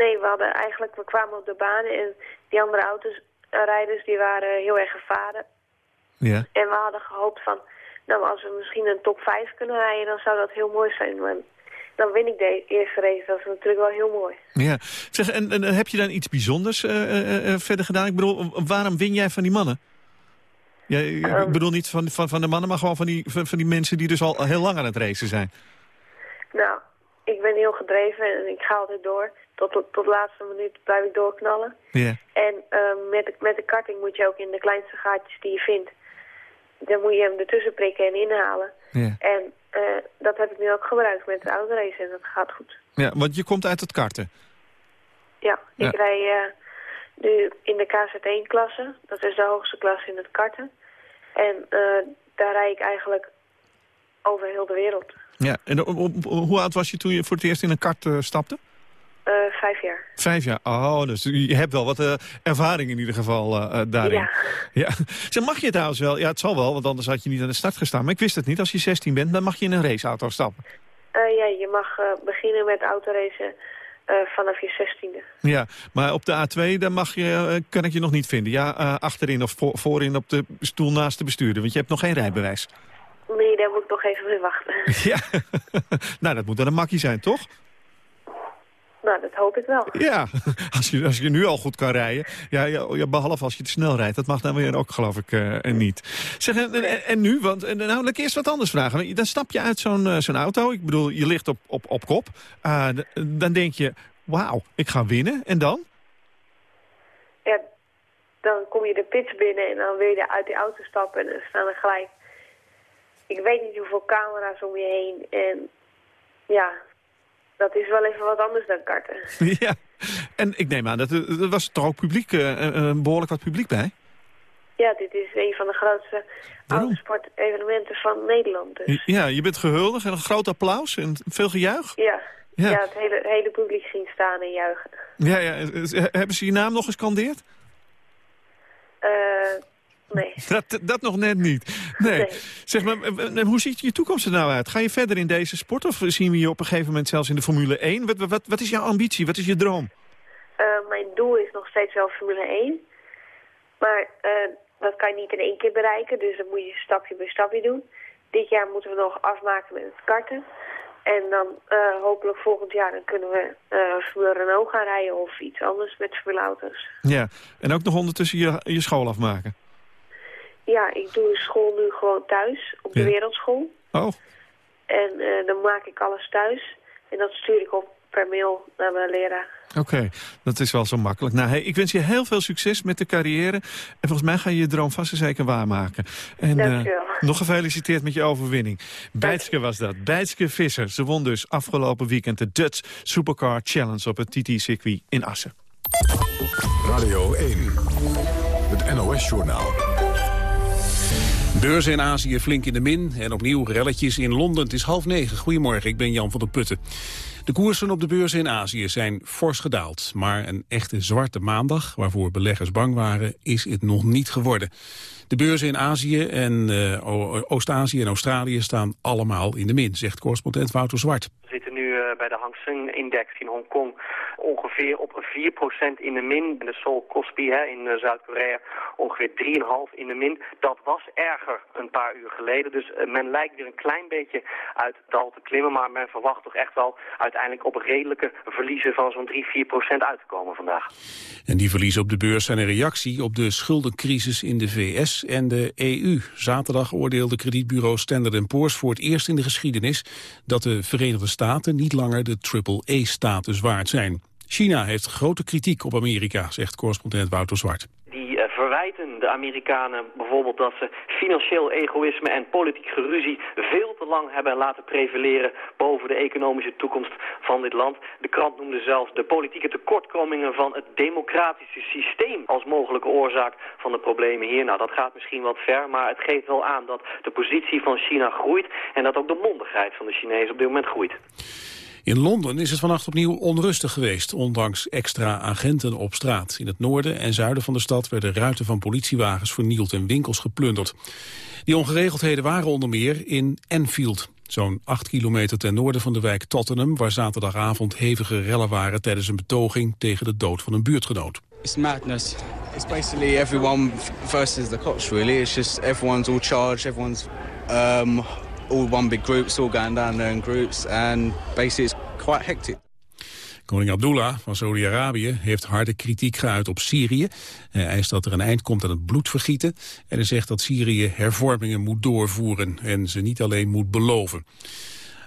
Nee, we hadden eigenlijk, we kwamen op de baan en die andere auto's, eh, rijders, die waren heel erg gevaren. Ja. En we hadden gehoopt van, nou als we misschien een top 5 kunnen rijden, dan zou dat heel mooi zijn. Maar dan win ik de eerste race, dat is natuurlijk wel heel mooi. Ja, zeg, en, en heb je dan iets bijzonders uh, uh, verder gedaan? Ik bedoel, waarom win jij van die mannen? Ja, ik um, bedoel niet van, van, van de mannen, maar gewoon van die, van, van die mensen die dus al heel lang aan het racen zijn. Nou, ik ben heel gedreven en ik ga altijd door tot, tot, laatste minuut blijf ik doorknallen. En uh, met, de, met de karting moet je ook in de kleinste gaatjes die je vindt, dan moet je hem ertussen prikken en inhalen. En uh, dat heb ik nu ook gebruikt met de autorace en dat gaat goed. Ja, want je komt uit het karten. Ja, ik rij uh, nu in de KZ1-klasse. Dat is de hoogste klasse in het karten. En daar rij ik eigenlijk over heel de wereld. Ja, en op, op, hoe oud was je toen je voor het eerst in een kart stapte? Uh, vijf jaar. Vijf jaar, oh, dus je hebt wel wat uh, ervaring in ieder geval uh, daarin. Ja. ja. Zeg, mag je trouwens wel, ja het zal wel, want anders had je niet aan de start gestaan. Maar ik wist het niet, als je 16 bent, dan mag je in een raceauto stappen. ja, je mag beginnen met autoracen vanaf je 16e. Ja, maar op de A2, dan mag je, kan ik je nog niet vinden. Ja, achterin of voor, voorin op de stoel naast de bestuurder, want je hebt nog geen rijbewijs. Nee, daar moet ik nog even mee wachten. ja, nou dat moet dan een makkie zijn, toch? Nou, dat hoop ik wel. Ja, als je, als je nu al goed kan rijden. Ja, ja, behalve als je te snel rijdt. Dat mag dan weer ook, geloof ik, uh, niet. Zeg, en, en, en, nu? Want en, nou, laat ik eerst wat anders vragen. Dan stap je uit zo'n uh, zo'n auto. Ik bedoel, je ligt op, op, op kop. Uh, dan denk je, wauw, ik ga winnen. En dan? Ja, dan kom je de pits binnen en dan wil je uit die auto stappen. En dan staan er gelijk... Ik weet niet hoeveel camera's om je heen. En ja, dat is wel even wat anders dan karten. Ja, en ik neem aan, dat er was toch ook publiek, uh, behoorlijk wat publiek bij? Ja, dit is een van de grootste autosportevenementen van Nederland. Dus. Ja, je bent gehuldigd en een groot applaus en veel gejuich? Ja, ja. ja het hele, hele publiek ging staan en juichen. Ja, ja, hebben ze je naam nog gescandeerd? Uh, Nee. Dat, dat nog net niet. Nee. Zeg maar, hoe ziet je toekomst er nou uit? Ga je verder in deze sport of zien we je op een gegeven moment zelfs in de Formule 1? Wat, wat, wat is jouw ambitie? Wat is je droom? Uh, mijn doel is nog steeds wel Formule 1. Maar uh, dat kan je niet in één keer bereiken, dus dat moet je stapje bij stapje doen. Dit jaar moeten we nog afmaken met het karten. En dan uh, hopelijk volgend jaar dan kunnen we uh, voor Renault gaan rijden of iets anders met auto's. Ja, en ook nog ondertussen je, je school afmaken? Ja, ik doe de school nu gewoon thuis, op de wereldschool. Oh. En uh, dan maak ik alles thuis. En dat stuur ik op per mail naar mijn leraar. Oké, dat is wel zo makkelijk. Nou, hey, ik wens je heel veel succes met de carrière. En volgens mij ga je je droom vast en zeker waarmaken. En uh, nog gefeliciteerd met je overwinning. Bijtske was dat. Bijtske Visser. Ze won dus afgelopen weekend de Dutch Supercar Challenge op het TT-circuit in Assen. Radio 1, het NOS-journaal. Beurzen in Azië flink in de min en opnieuw relletjes in Londen. Het is half negen. Goedemorgen, ik ben Jan van der Putten. De koersen op de beurzen in Azië zijn fors gedaald. Maar een echte zwarte maandag, waarvoor beleggers bang waren, is het nog niet geworden. De beurzen in Azië en uh, Oost-Azië en Australië staan allemaal in de min, zegt correspondent Wouter Zwart. We zitten nu uh, bij de Hang Seng-index in Hongkong ongeveer op 4% in de min. En de Seoul Kospi hè, in uh, Zuid-Korea ongeveer 3,5 in de min. Dat was erger een paar uur geleden. Dus men lijkt weer een klein beetje uit het dal te klimmen. Maar men verwacht toch echt wel uiteindelijk op redelijke verliezen van zo'n 3, 4% uit te komen vandaag. En die verliezen op de beurs zijn een reactie op de schuldencrisis in de VS en de EU. Zaterdag oordeelde kredietbureau Standard Poor's voor het eerst in de geschiedenis dat de Verenigde Staten niet langer de triple-E-status waard zijn. China heeft grote kritiek op Amerika, zegt correspondent Wouter Zwart verwijten de Amerikanen bijvoorbeeld dat ze financieel egoïsme en politiek geruzie veel te lang hebben laten prevaleren boven de economische toekomst van dit land. De krant noemde zelfs de politieke tekortkomingen van het democratische systeem als mogelijke oorzaak van de problemen hier. Nou, dat gaat misschien wat ver, maar het geeft wel aan dat de positie van China groeit en dat ook de mondigheid van de Chinezen op dit moment groeit. In Londen is het vannacht opnieuw onrustig geweest, ondanks extra agenten op straat. In het noorden en zuiden van de stad werden ruiten van politiewagens vernield en winkels geplunderd. Die ongeregeldheden waren onder meer in Enfield, zo'n 8 kilometer ten noorden van de wijk Tottenham, waar zaterdagavond hevige rellen waren tijdens een betoging tegen de dood van een buurtgenoot. It's madness. It's basically everyone versus the cops really. It's just everyone's all charged, everyone's um, all one big groups, all going down there in groups. And basically it's quite hectic. Koning Abdullah van Saudi-Arabië heeft harde kritiek geuit op Syrië. Hij eist dat er een eind komt aan het bloedvergieten. En hij zegt dat Syrië hervormingen moet doorvoeren en ze niet alleen moet beloven.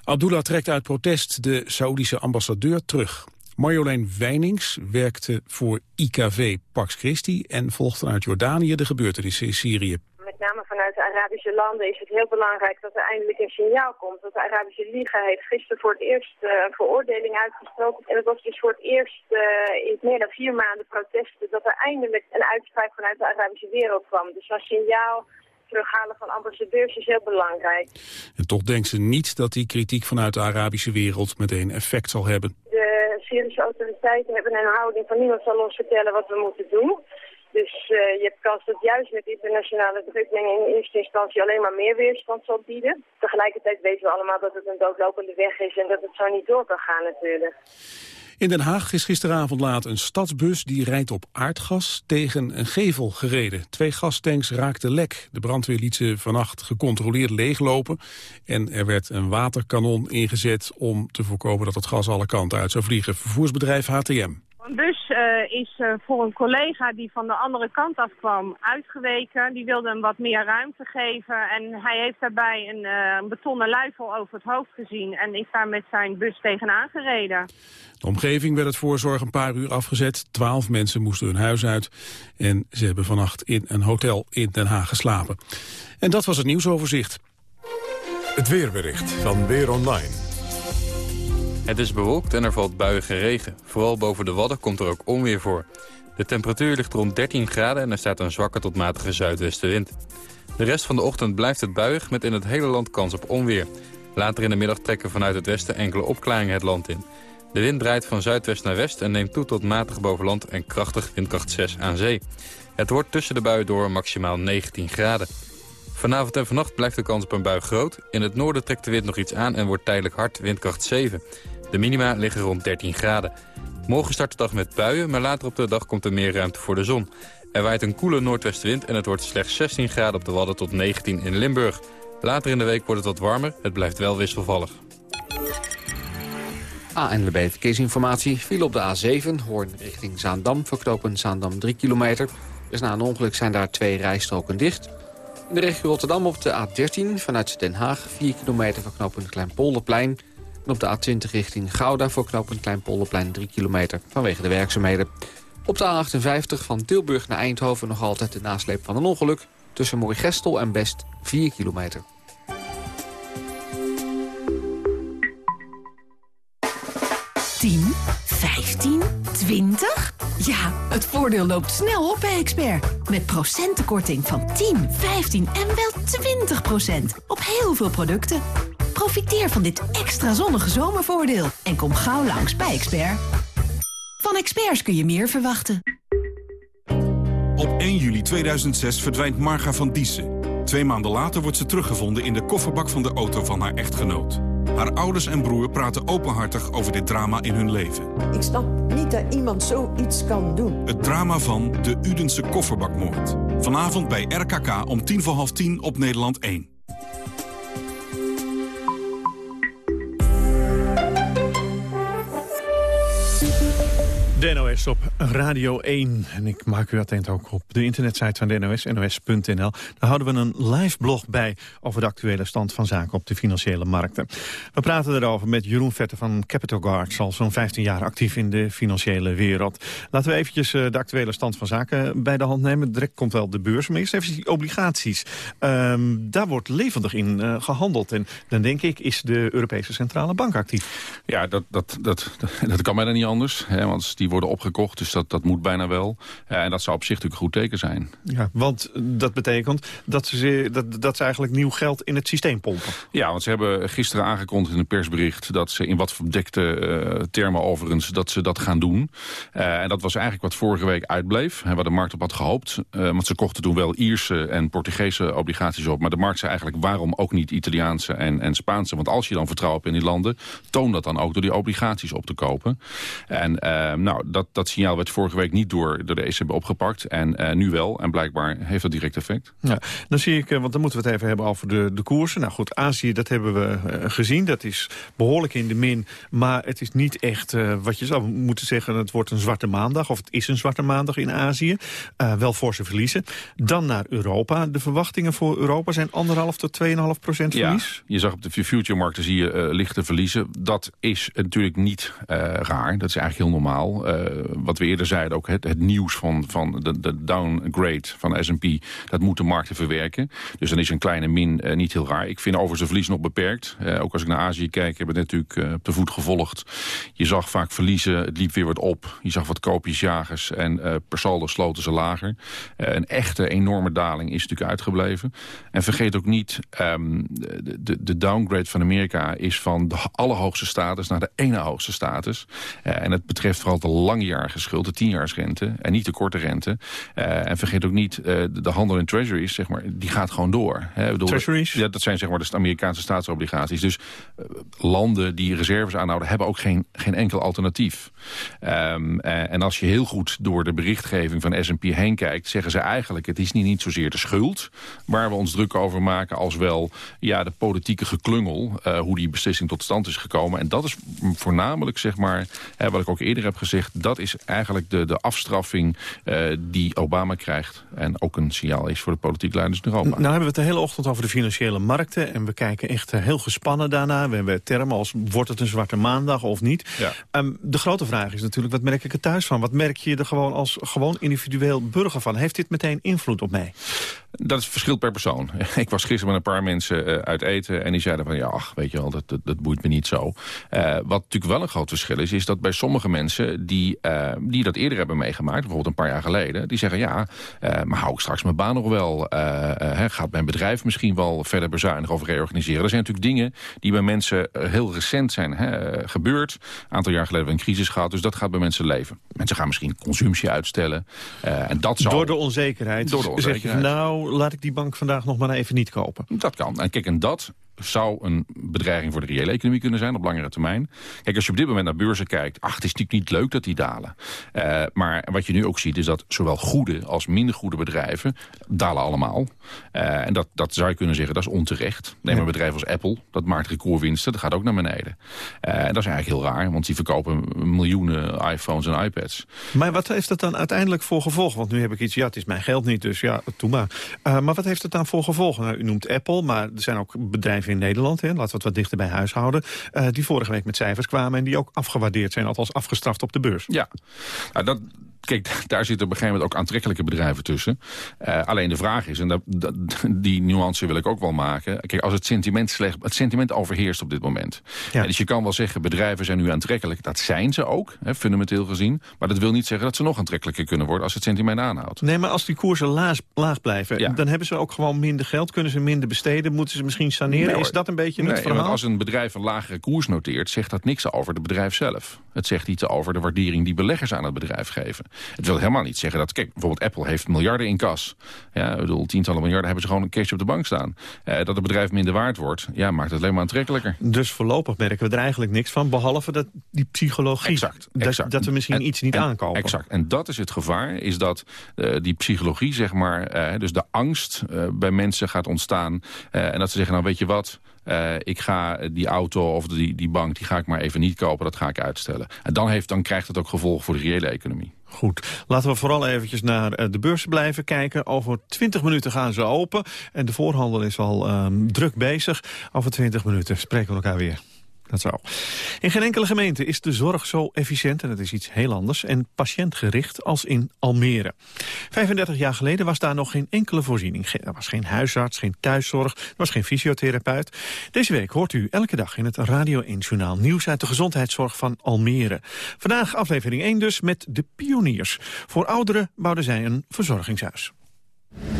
Abdullah trekt uit protest de Saoedische ambassadeur terug. Marjolein Weinings werkte voor IKV Pax Christi en volgt vanuit Jordanië de gebeurtenissen in Syrië name vanuit de Arabische landen is het heel belangrijk dat er eindelijk een signaal komt. Dat de Arabische Liga heeft gisteren voor het eerst uh, een veroordeling uitgesproken. En het was dus voor het eerst uh, in meer dan vier maanden protesten dat er eindelijk een uitspraak vanuit de Arabische wereld kwam. Dus een signaal terughalen van ambassadeurs is heel belangrijk. En toch denkt ze niet dat die kritiek vanuit de Arabische wereld meteen effect zal hebben. De Syrische autoriteiten hebben een houding van niemand zal ons vertellen wat we moeten doen. Dus uh, je hebt kans dat juist met internationale drukking in eerste instantie alleen maar meer weerstand zal bieden. Tegelijkertijd weten we allemaal dat het een doodlopende weg is en dat het zo niet door kan gaan natuurlijk. In Den Haag is gisteravond laat een stadsbus die rijdt op aardgas tegen een gevel gereden. Twee gastanks raakten lek. De brandweer liet ze vannacht gecontroleerd leeglopen. En er werd een waterkanon ingezet om te voorkomen dat het gas alle kanten uit zou vliegen. Vervoersbedrijf HTM. Een bus uh, is uh, voor een collega die van de andere kant af kwam uitgeweken. Die wilde hem wat meer ruimte geven en hij heeft daarbij een, uh, betonnen luifel over het hoofd gezien en is daar met zijn bus tegenaan gereden. De omgeving werd het voorzorg een paar uur afgezet. Twaalf mensen moesten hun huis uit en ze hebben vannacht in een hotel in Den Haag geslapen. En dat was het nieuwsoverzicht. Het weerbericht van Weer Online. Het is bewolkt en er valt buiige regen. Vooral boven de Wadden komt er ook onweer voor. De temperatuur ligt rond 13 graden en er staat een zwakke tot matige zuidwestenwind. De rest van de ochtend blijft het buig met in het hele land kans op onweer. Later in de middag trekken vanuit het westen enkele opklaringen het land in. De wind draait van zuidwest naar west en neemt toe tot matig boven land en krachtig windkracht 6 aan zee. Het wordt tussen de buien door maximaal 19 graden. Vanavond en vannacht blijft de kans op een bui groot. In het noorden trekt de wind nog iets aan en wordt tijdelijk hard windkracht 7. De minima liggen rond 13 graden. Morgen start de dag met buien, maar later op de dag komt er meer ruimte voor de zon. Er waait een koele noordwestenwind en het wordt slechts 16 graden op de Wadden tot 19 in Limburg. Later in de week wordt het wat warmer, het blijft wel wisselvallig. ANWB Verkeersinformatie viel op de A7, Hoorn richting Zaandam. Verknopen Zaandam 3 kilometer. Dus na een ongeluk zijn daar twee rijstroken dicht. In de regio Rotterdam op de A13 vanuit Den Haag... 4 kilometer voor knooppunt Kleinpolderplein. En op de A20 richting Gouda voor knooppunt Kleinpolderplein 3 kilometer... vanwege de werkzaamheden. Op de A58 van Tilburg naar Eindhoven nog altijd de nasleep van een ongeluk. Tussen Moorigestel en Best 4 kilometer. Tien, 15, 20? Ja, het voordeel loopt snel op bij Expert. Met procentenkorting van 10, 15 en wel 20 procent. Op heel veel producten. Profiteer van dit extra zonnige zomervoordeel. En kom gauw langs bij Expert. Van experts kun je meer verwachten. Op 1 juli 2006 verdwijnt Marga van Diessen. Twee maanden later wordt ze teruggevonden in de kofferbak van de auto van haar echtgenoot. Haar ouders en broer praten openhartig over dit drama in hun leven. Ik snap niet dat iemand zoiets kan doen. Het drama van de Udense kofferbakmoord. Vanavond bij RKK om tien voor half tien op Nederland 1. De NOS op Radio 1. En ik maak u attent ook op de internetsite van de NOS, nos.nl. Daar houden we een live blog bij over de actuele stand van zaken op de financiële markten. We praten erover met Jeroen Vetter van Capital Guards, al zo'n 15 jaar actief in de financiële wereld. Laten we eventjes eh, de actuele stand van zaken bij de hand nemen. Direct komt wel de beurs, maar eerst even die obligaties. Um, daar wordt levendig in uh, gehandeld. En dan denk ik, is de Europese Centrale Bank actief? Ja, dat, dat, dat, dat, dat kan bijna niet anders. Hè, want die worden opgekocht, dus dat, dat moet bijna wel. En dat zou op zich natuurlijk een goed teken zijn. Ja, want dat betekent dat ze, dat, dat ze eigenlijk nieuw geld in het systeem pompen. Ja, want ze hebben gisteren aangekondigd in een persbericht... dat ze in wat verdekte uh, termen overigens dat ze dat gaan doen. Uh, en dat was eigenlijk wat vorige week uitbleef, hè, waar de markt op had gehoopt. Want ze kochten toen wel Ierse en Portugese obligaties op. Maar de markt zei eigenlijk waarom ook niet Italiaanse en, en Spaanse. Want als je dan vertrouwen hebt in die landen... toon dat dan ook door die obligaties op te kopen. En nou, dat, dat signaal werd vorige week niet door, door de ECB opgepakt. En uh, nu wel. En blijkbaar heeft dat direct effect. Ja, dan zie ik, want dan moeten we het even hebben over de, de koersen. Nou goed, Azië, dat hebben we uh, gezien. Dat is behoorlijk in de min. Maar het is niet echt uh, wat je zou moeten zeggen... het wordt een zwarte maandag. Of het is een zwarte maandag in Azië. wel forse verliezen. Dan naar Europa. De verwachtingen voor Europa zijn anderhalf tot 2,5 procent verlies. Ja, je zag op de future markten zie je lichte verliezen. Dat is natuurlijk niet raar. Dat is eigenlijk heel normaal. Wat we eerder zeiden, ook het, het nieuws van, van de, de downgrade van S&P... dat moeten markten verwerken. Dus dan is een kleine min uh, niet heel raar. Ik vind overigens de verlies nog beperkt. Uh, ook als ik naar Azië kijk, heb ik het natuurlijk op de voet gevolgd. Je zag vaak verliezen, het liep weer wat op. Je zag wat koopjesjagers en per saldo sloten ze lager. een echte enorme daling is natuurlijk uitgebleven. En vergeet ook niet, de, de, de, downgrade van Amerika is van de allerhoogste status naar de ene hoogste status. en het betreft vooral de langjarige schuld, de tienjaarsrente... en niet de korte rente. Uh, en vergeet ook niet, uh, de, de, handel in treasuries, zeg maar, die gaat gewoon door. Hè. Bedoel, treasuries? Ja, dat zijn zeg maar de Amerikaanse staatsobligaties. Dus uh, landen die reserves aanhouden... hebben ook geen, geen enkel alternatief. Um, en als je heel goed door de berichtgeving van S&P heen kijkt... zeggen ze eigenlijk, het is niet, niet zozeer de schuld... waar we ons druk over maken als wel ja, de politieke geklungel... hoe die beslissing tot stand is gekomen. En dat is voornamelijk, zeg maar, wat ik ook eerder heb gezegd... dat is eigenlijk de, de afstraffing uh, die Obama krijgt. En ook een signaal is voor de politiek leiders in Europa. Nou hebben we het de hele ochtend over de financiële markten. En we kijken echt heel gespannen daarna. We hebben termen als wordt het een zwarte maandag of niet. Ja. Um, de grote vraag is natuurlijk, wat merk ik er thuis van? Wat merk je er gewoon als gewoon individueel burger van? Heeft dit meteen invloed op mij? Dat is verschilt per persoon. Ik was gisteren met een paar mensen uh, uit eten en die zeiden van ja, ach, weet je wel, dat, dat, dat boeit me niet zo. Uh, wat natuurlijk wel een groot verschil is, is dat bij sommige mensen die, uh, die dat eerder hebben meegemaakt, bijvoorbeeld een paar jaar geleden, die zeggen ja, maar hou ik straks mijn baan nog wel? gaat mijn bedrijf misschien wel verder bezuinigen of reorganiseren? Er zijn natuurlijk dingen die bij mensen heel recent zijn hè, gebeurd. Een aantal jaar geleden hebben we een crisis gehad, dus dat gaat bij mensen leven. Mensen gaan misschien consumptie uitstellen. en dat zal, door de onzekerheid. Door de onzekerheid. Zeg je, nou, laat ik die bank vandaag nog maar even niet kopen. Dat kan. En kijk, en dat zou een bedreiging voor de reële economie kunnen zijn op langere termijn. Kijk, als je op dit moment naar beurzen kijkt, ach, het is natuurlijk niet leuk dat die dalen. Uh, maar wat je nu ook ziet is dat zowel goede als minder goede bedrijven dalen allemaal. Uh, en dat, dat zou je kunnen zeggen, dat is onterecht. Neem een bedrijf als Apple, dat maakt recordwinsten, dat gaat ook naar beneden. Uh, en dat is eigenlijk heel raar, want die verkopen miljoenen iPhones en iPads. Maar wat heeft dat dan uiteindelijk voor gevolgen? Want nu heb ik iets, ja, het is mijn geld niet, dus ja, doe maar. Maar wat heeft het dan voor gevolgen? Nou, u noemt Apple, maar er zijn ook bedrijven in Nederland, hè, laten we het wat dichter bij huis houden, uh, die vorige week met cijfers kwamen en die ook afgewaardeerd zijn, althans afgestraft op de beurs. Ja, nou, dat, kijk, daar zitten op een gegeven moment ook aantrekkelijke bedrijven tussen. Uh, alleen de vraag is, en dat, dat, die nuance wil ik ook wel maken... kijk, als het sentiment slecht, het sentiment overheerst op dit moment. Ja. dus je kan wel zeggen, bedrijven zijn nu aantrekkelijk. Dat zijn ze ook, hè, fundamenteel gezien. Maar dat wil niet zeggen dat ze nog aantrekkelijker kunnen worden... als het sentiment aanhoudt. Nee, maar als die koersen laag, laag blijven... Ja. dan hebben ze ook gewoon minder geld, kunnen ze minder besteden... moeten ze misschien saneren. Nee, is dat een beetje nee, het verhaal? als een bedrijf een lagere koers noteert... zegt dat niks over het bedrijf zelf. Het zegt iets over de waardering die beleggers aan het bedrijf geven. Het wil helemaal niet zeggen dat... Kijk, bijvoorbeeld Apple heeft miljarden in kas. Ja, ik bedoel, tientallen miljarden hebben ze gewoon een cash op de bank staan. Uh, dat het bedrijf minder waard wordt, ja, maakt het alleen maar aantrekkelijker. Dus voorlopig merken we er eigenlijk niks van... behalve dat die psychologie, exact, exact. Dat, dat, we misschien en, iets niet en, aankopen. Exact, en dat is het gevaar, is dat uh, die psychologie, zeg maar... Uh, dus de angst bij mensen gaat ontstaan... en dat ze zeggen, nou weet je wat... Uh, ik ga die auto of die, die bank, die ga ik maar even niet kopen. Dat ga ik uitstellen. En dan, heeft, dan krijgt het ook gevolgen voor de reële economie. Goed, laten we vooral eventjes naar de beurs blijven kijken. Over 20 minuten gaan ze open. En de voorhandel is al um, druk bezig. Over 20 minuten spreken we elkaar weer. Dat. In geen enkele gemeente is de zorg zo efficiënt, en dat is iets heel anders, en patiëntgericht als in Almere. 35 jaar geleden was daar nog geen enkele voorziening. Er was geen huisarts, geen thuiszorg, er was geen fysiotherapeut. Deze week hoort u elke dag in het Radio 1 Journaal nieuws uit de gezondheidszorg van Almere. Vandaag aflevering 1 dus met de pioniers. Voor ouderen bouwden zij een verzorgingshuis.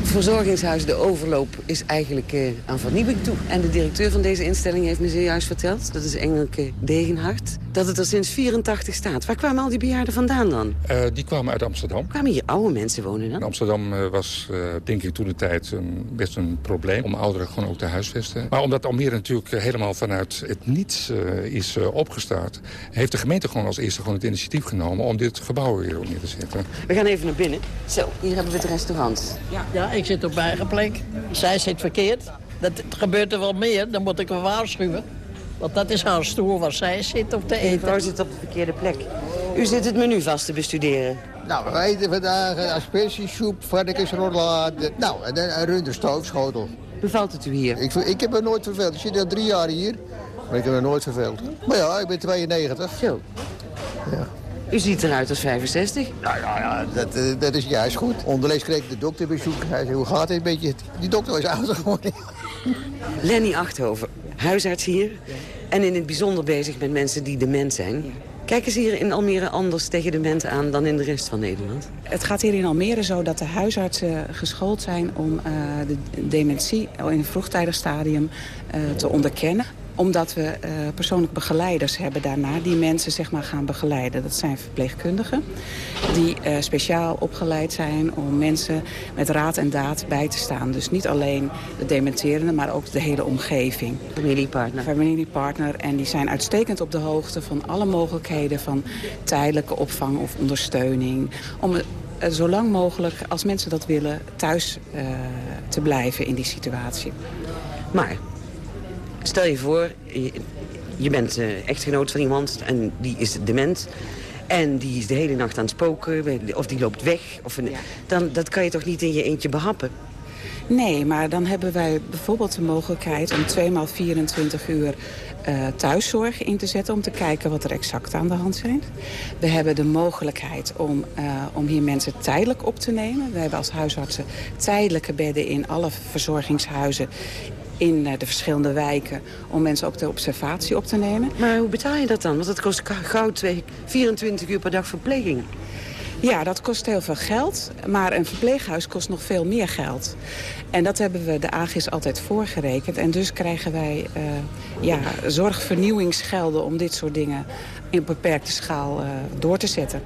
Het verzorgingshuis De Overloop is eigenlijk uh, aan vernieuwing toe. En de directeur van deze instelling heeft me zojuist verteld... dat is Engelke Degenhart, dat het er sinds 84 staat. Waar kwamen al die bejaarden vandaan dan? Uh, die kwamen uit Amsterdam. Kwamen hier oude mensen wonen dan? In Amsterdam uh, was, denk ik, toen de tijd een, best een probleem... om ouderen gewoon ook te huisvesten. Maar omdat Almere natuurlijk helemaal vanuit het niets is opgestart... heeft de gemeente gewoon als eerste gewoon het initiatief genomen... om dit gebouw weer neer te zetten. We gaan even naar binnen. Zo, hier hebben we het restaurant. Ja. Ja, ik zit op mijn eigen plek. Zij zit verkeerd. Dat gebeurt er wel meer, dan moet ik hem waarschuwen. Want dat is haar stoel waar zij zit op te eten. Mevrouw zit op de verkeerde plek. U zit het menu vast te bestuderen. Nou, we eten vandaag een aspergesoep, varkensrollade, nou, en een runderstoofschotel. Bevalt het u hier? Ik, ik heb me nooit verveeld. Ik zit al drie jaar hier, maar ik heb me nooit verveeld. Maar ja, ik ben 92. Zo. Ja. U ziet eruit als 65. Nou ja, ja dat, uh, dat is juist goed. Onderlees kreeg ik de dokter bezoek. Hij zei, hoe gaat het een beetje? Die dokter is ouder geworden. Lenny Achthoven, huisarts hier. En in het bijzonder bezig met mensen die dement zijn. Kijken ze hier in Almere anders tegen dement aan dan in de rest van Nederland? Het gaat hier in Almere zo dat de huisartsen geschoold zijn om uh, de dementie in een vroegtijdig stadium uh, te onderkennen omdat we uh, persoonlijk begeleiders hebben daarna die mensen zeg maar, gaan begeleiden. Dat zijn verpleegkundigen die uh, speciaal opgeleid zijn om mensen met raad en daad bij te staan. Dus niet alleen de dementerende, maar ook de hele omgeving. Familiepartner. Familiepartner. En die zijn uitstekend op de hoogte van alle mogelijkheden van tijdelijke opvang of ondersteuning. Om uh, zo lang mogelijk, als mensen dat willen, thuis te blijven in die situatie. Maar Stel je voor, je, je bent uh, echtgenoot van iemand en die is dement. En die is de hele nacht aan het spoken, of die loopt weg. Of een, ja. dan, dat kan je toch niet in je eentje behappen? Nee, maar dan hebben wij bijvoorbeeld de mogelijkheid om 2 maal 24 uur uh, thuiszorg in te zetten... om te kijken wat er exact aan de hand zijn. We hebben de mogelijkheid om, uh, om hier mensen tijdelijk op te nemen. We hebben als huisartsen tijdelijke bedden in alle verzorgingshuizen in de verschillende wijken om mensen ook de observatie op te nemen. Maar hoe betaal je dat dan? Want het kost goud 24 uur per dag verpleging. Ja, dat kost heel veel geld. Maar een verpleeghuis kost nog veel meer geld. En dat hebben we de AGIS altijd voorgerekend. En dus krijgen wij uh, ja, zorgvernieuwingsgelden om dit soort dingen in beperkte schaal uh, door te zetten.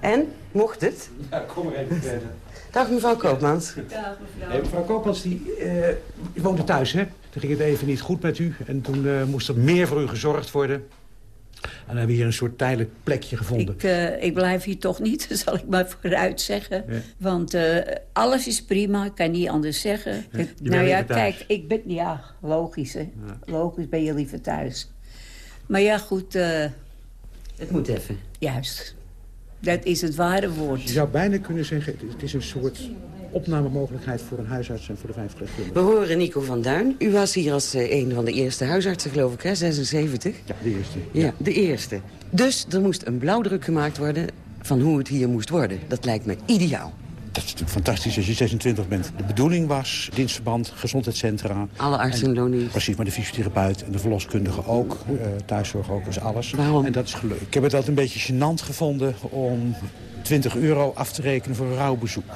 En? Mocht het? Ja, kom maar even verder. Dag mevrouw Koopmans. Dag mevrouw. Nee, mevrouw Koopmans die, uh, woonde thuis, hè? Toen ging het even niet goed met u. En toen uh, moest er meer voor u gezorgd worden. En dan hebben we hier een soort tijdelijk plekje gevonden. Ik, uh, ik blijf hier toch niet, zal ik maar vooruit zeggen. Ja. Want uh, alles is prima, ik kan niet anders zeggen. Ja, nou ja, kijk, ik ben... Ja, logisch, hè. Ja. Logisch ben je liever thuis. Maar ja, goed... Uh, het moet even. Juist. Dat is het ware woord. Je zou bijna kunnen zeggen, het is een soort opnamemogelijkheid voor een huisarts en voor de vijf We horen Nico van Duin. U was hier als uh, een van de eerste huisartsen, geloof ik, hè? 76? Ja, de eerste. Ja, ja, de eerste. Dus er moest een blauwdruk gemaakt worden van hoe het hier moest worden. Dat lijkt me ideaal. Dat is natuurlijk fantastisch als je 26 bent. De bedoeling was dienstverband, gezondheidscentra. Alle artsen lonen. Precies, maar de fysiotherapeut en de verloskundige ook. Uh, thuiszorg ook, dus alles. Waarom? En dat is gelukt. Ik heb het altijd een beetje gênant gevonden om 20 euro af te rekenen voor een rouwbezoek.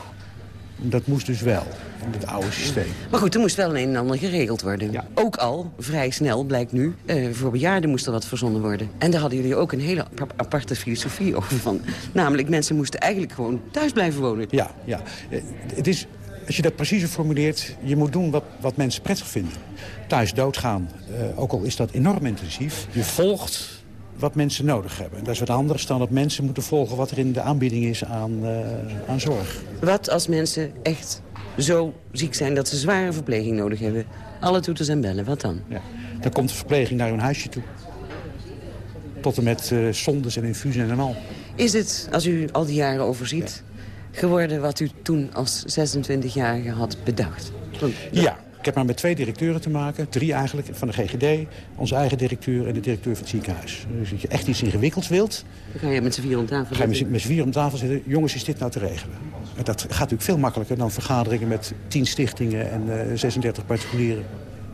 Dat moest dus wel, in het oude systeem. Maar goed, er moest wel een en ander geregeld worden. Ja. Ook al, vrij snel blijkt nu, uh, voor bejaarden moest er wat verzonnen worden. En daar hadden jullie ook een hele aparte filosofie over van. Namelijk, mensen moesten eigenlijk gewoon thuis blijven wonen. Ja, ja. Het is, als je dat preciezer formuleert, je moet doen wat, wat mensen prettig vinden. Thuis doodgaan, uh, ook al is dat enorm intensief. Je volgt wat mensen nodig hebben. En dat is wat anders dan dat mensen moeten volgen wat er in de aanbieding is aan, uh, aan zorg. Wat als mensen echt zo ziek zijn dat ze zware verpleging nodig hebben? Alle toeters en bellen, wat dan? Ja. Dan komt de verpleging naar hun huisje toe. Tot en met uh, sondes en infusen en al. Is het, als u al die jaren overziet, ja. geworden wat u toen als 26-jarige had bedacht? Ja, ik heb maar met twee directeuren te maken. Drie eigenlijk, van de GGD, onze eigen directeur en de directeur van het ziekenhuis. Dus als je echt iets ingewikkelds wilt... Dan ga je met z'n vier om tafel zitten. Ga je met z'n vier om tafel zitten. Jongens, is dit nou te regelen? En dat gaat natuurlijk veel makkelijker dan vergaderingen met tien stichtingen en uh, 36 particulieren.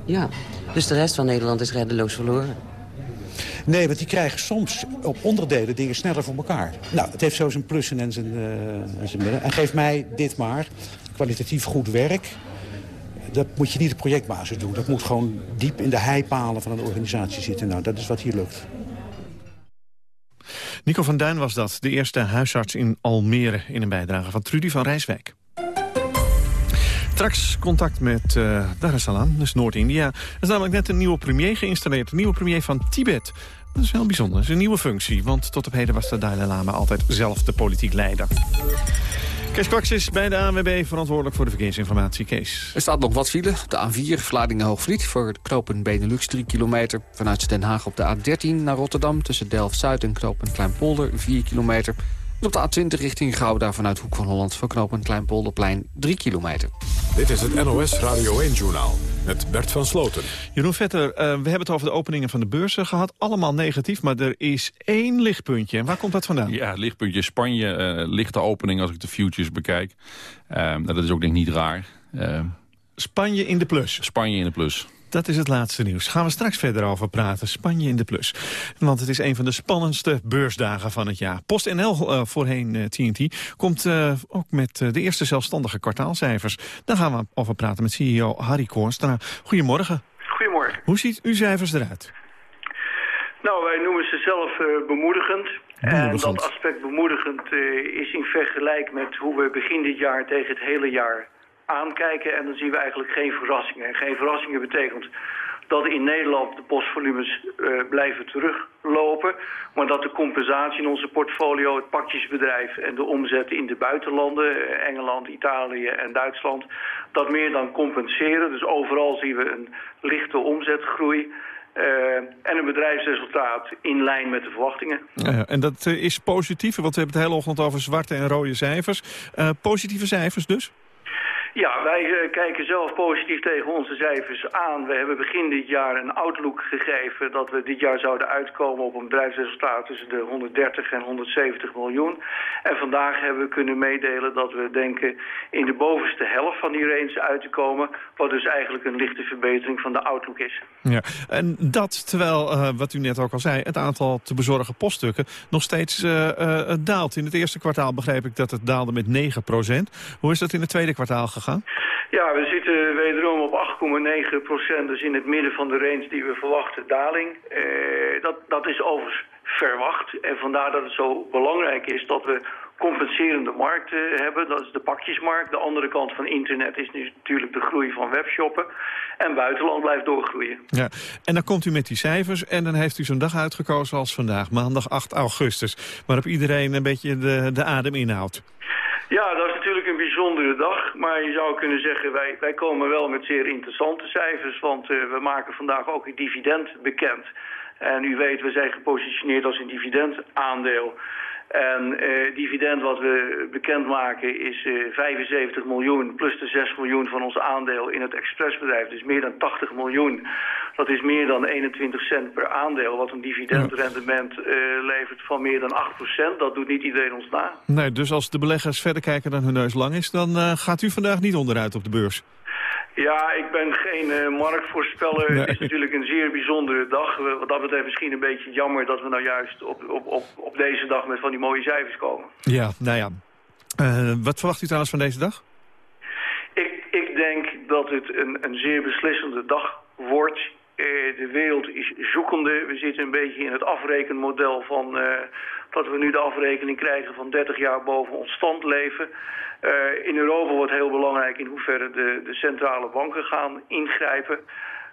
Ja, dus de rest van Nederland is reddeloos verloren. Nee, want die krijgen soms op onderdelen dingen sneller voor elkaar. Nou, het heeft zo zijn plussen en zijn, uh, en zijn midden. En geef mij dit maar, kwalitatief goed werk dat moet je niet de projectbasis doen. Dat moet gewoon diep in de heipalen van een organisatie zitten. Nou, dat is wat hier lukt. Nico van Duin was dat, de eerste huisarts in Almere... in een bijdrage van Trudy van Rijswijk. Straks contact met uh, Dar es Salaam, dus Noord-India. Er is namelijk net een nieuwe premier geïnstalleerd. Een nieuwe premier van Tibet. Dat is wel bijzonder. Dat is een nieuwe functie. Want tot op heden was de Dalai Lama altijd zelf de politiek leider. Kees Kwaks is bij de ANWB verantwoordelijk voor de verkeersinformatie. Kees. Er staat nog wat file. De A4 Vlaardingen-Hoogvliet voor knopen Benelux 3 kilometer. Vanuit Den Haag op de A13 naar Rotterdam tussen Delft-Zuid en knopen Kleinpolder 4 kilometer. Op de A20 richting Gouda vanuit Hoek van Holland voor knopen Kleinpolderplein 3 kilometer. Dit is het NOS Radio 1-journaal met Bert van Sloten. Jeroen Vetter, uh, we hebben het over de openingen van de beurzen gehad. Allemaal negatief, maar er is één lichtpuntje. En waar komt dat vandaan? Ja, lichtpuntje Spanje. Uh, lichte opening als ik de futures bekijk. Uh, dat is ook denk ik niet raar. Spanje in de plus? Spanje in de plus. Dat is het laatste nieuws. Gaan we straks verder over praten. Spanje in de plus. Want het is een van de spannendste beursdagen van het jaar. PostNL, uh, voorheen uh, TNT, komt uh, ook met de eerste zelfstandige kwartaalcijfers. Daar gaan we over praten met CEO Harry Koornstra. Goedemorgen. Goedemorgen. Hoe ziet uw cijfers eruit? Nou, wij noemen ze zelf bemoedigend. En dat aspect bemoedigend is in vergelijk met hoe we begin dit jaar tegen het hele jaar aankijken en dan zien we eigenlijk geen verrassingen. En geen verrassingen betekent dat in Nederland de postvolumes uh, blijven teruglopen. Maar dat de compensatie in onze portfolio, het pakjesbedrijf en de omzet in de buitenlanden, Engeland, Italië en Duitsland, dat meer dan compenseren. Dus overal zien we een lichte omzetgroei. Uh, en een bedrijfsresultaat in lijn met de verwachtingen. Ja, en dat is positief, want we hebben het hele ochtend over zwarte en rode cijfers. positieve cijfers dus? Ja, wij uh, kijken zelf positief tegen onze cijfers aan. We hebben begin dit jaar een outlook gegeven dat we dit jaar zouden uitkomen op een bedrijfsresultaat tussen de 130 en 170 miljoen. En vandaag hebben we kunnen meedelen dat we denken in de bovenste helft van die range uit te komen. Wat dus eigenlijk een lichte verbetering van de outlook is. Ja, en dat terwijl, uh, wat u net ook al zei, het aantal te bezorgen poststukken nog steeds uh, daalt. In het eerste kwartaal begreep ik dat het daalde met 9% Hoe is dat in het tweede kwartaal gegaan? Ja, we zitten wederom op 8,9 procent, dus in het midden van de range die we verwachten, daling. Eh, dat, dat is overigens verwacht en vandaar dat het zo belangrijk is dat we compenserende markten hebben. Dat is de pakjesmarkt. De andere kant van internet is nu natuurlijk de groei van webshoppen. En buitenland blijft doorgroeien. Ja, en dan komt u met die cijfers en dan heeft u zo'n dag uitgekozen als vandaag, maandag 8 augustus. Waarop iedereen een beetje de, de adem inhoudt. Ja, dat is bijzondere dag. Maar je zou kunnen zeggen, wij, wij komen wel met zeer interessante cijfers. Want uh, we maken vandaag ook een dividend bekend. En u weet, we zijn gepositioneerd als een dividendaandeel. En eh, dividend wat we bekendmaken is eh, 75 miljoen plus de 6 miljoen van ons aandeel in het expressbedrijf. Dus meer dan 80 miljoen. Dat is meer dan 21 cent per aandeel, wat een dividendrendement eh, levert van meer dan 8 procent. Dat doet niet iedereen ons na. Nee, dus als de beleggers verder kijken dan hun neus lang is, dan gaat u vandaag niet onderuit op de beurs. Ja, ik ben geen uh, marktvoorspeller. Nee. Het is natuurlijk een zeer bijzondere dag. Wat dat betreft misschien een beetje jammer dat we nou juist op, op, op, op deze dag met van die mooie cijfers komen. Ja, nou ja. Uh, wat verwacht u trouwens van deze dag? Ik, ik denk dat het een, een zeer beslissende dag wordt. Uh, de wereld is zoekende. We zitten een beetje in het afrekenmodel van dat we nu de afrekening krijgen van 30 jaar boven ons stand leven. Uh, in Europa wordt heel belangrijk in hoeverre de, de centrale banken gaan ingrijpen.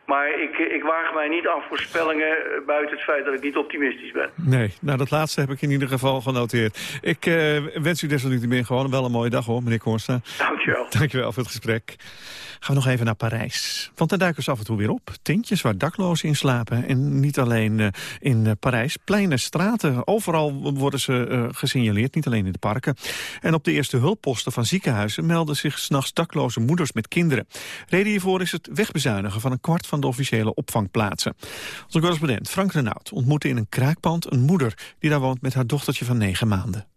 Maar ik, ik waag mij niet aan voorspellingen buiten het feit dat ik niet optimistisch ben. Nee, nou dat laatste heb ik in ieder geval genoteerd. Ik uh, wens u desalniettemin gewoon wel een mooie dag hoor, meneer Koorsta. Dankjewel. Dankjewel voor het gesprek. Gaan we nog even naar Parijs. Want daar duiken ze af en toe weer op. Tintjes waar daklozen in slapen. En niet alleen uh, in Parijs. Pleinen, straten, overal worden ze uh, gesignaleerd. Niet alleen in de parken. En op de eerste hulpposten van ziekenhuizen... melden zich s'nachts dakloze moeders met kinderen. Reden hiervoor is het wegbezuinigen van een kwart van de officiële opvangplaatsen. Onze correspondent Frank Renaud ontmoette in een kraakpand een moeder... die daar woont met haar dochtertje van negen maanden.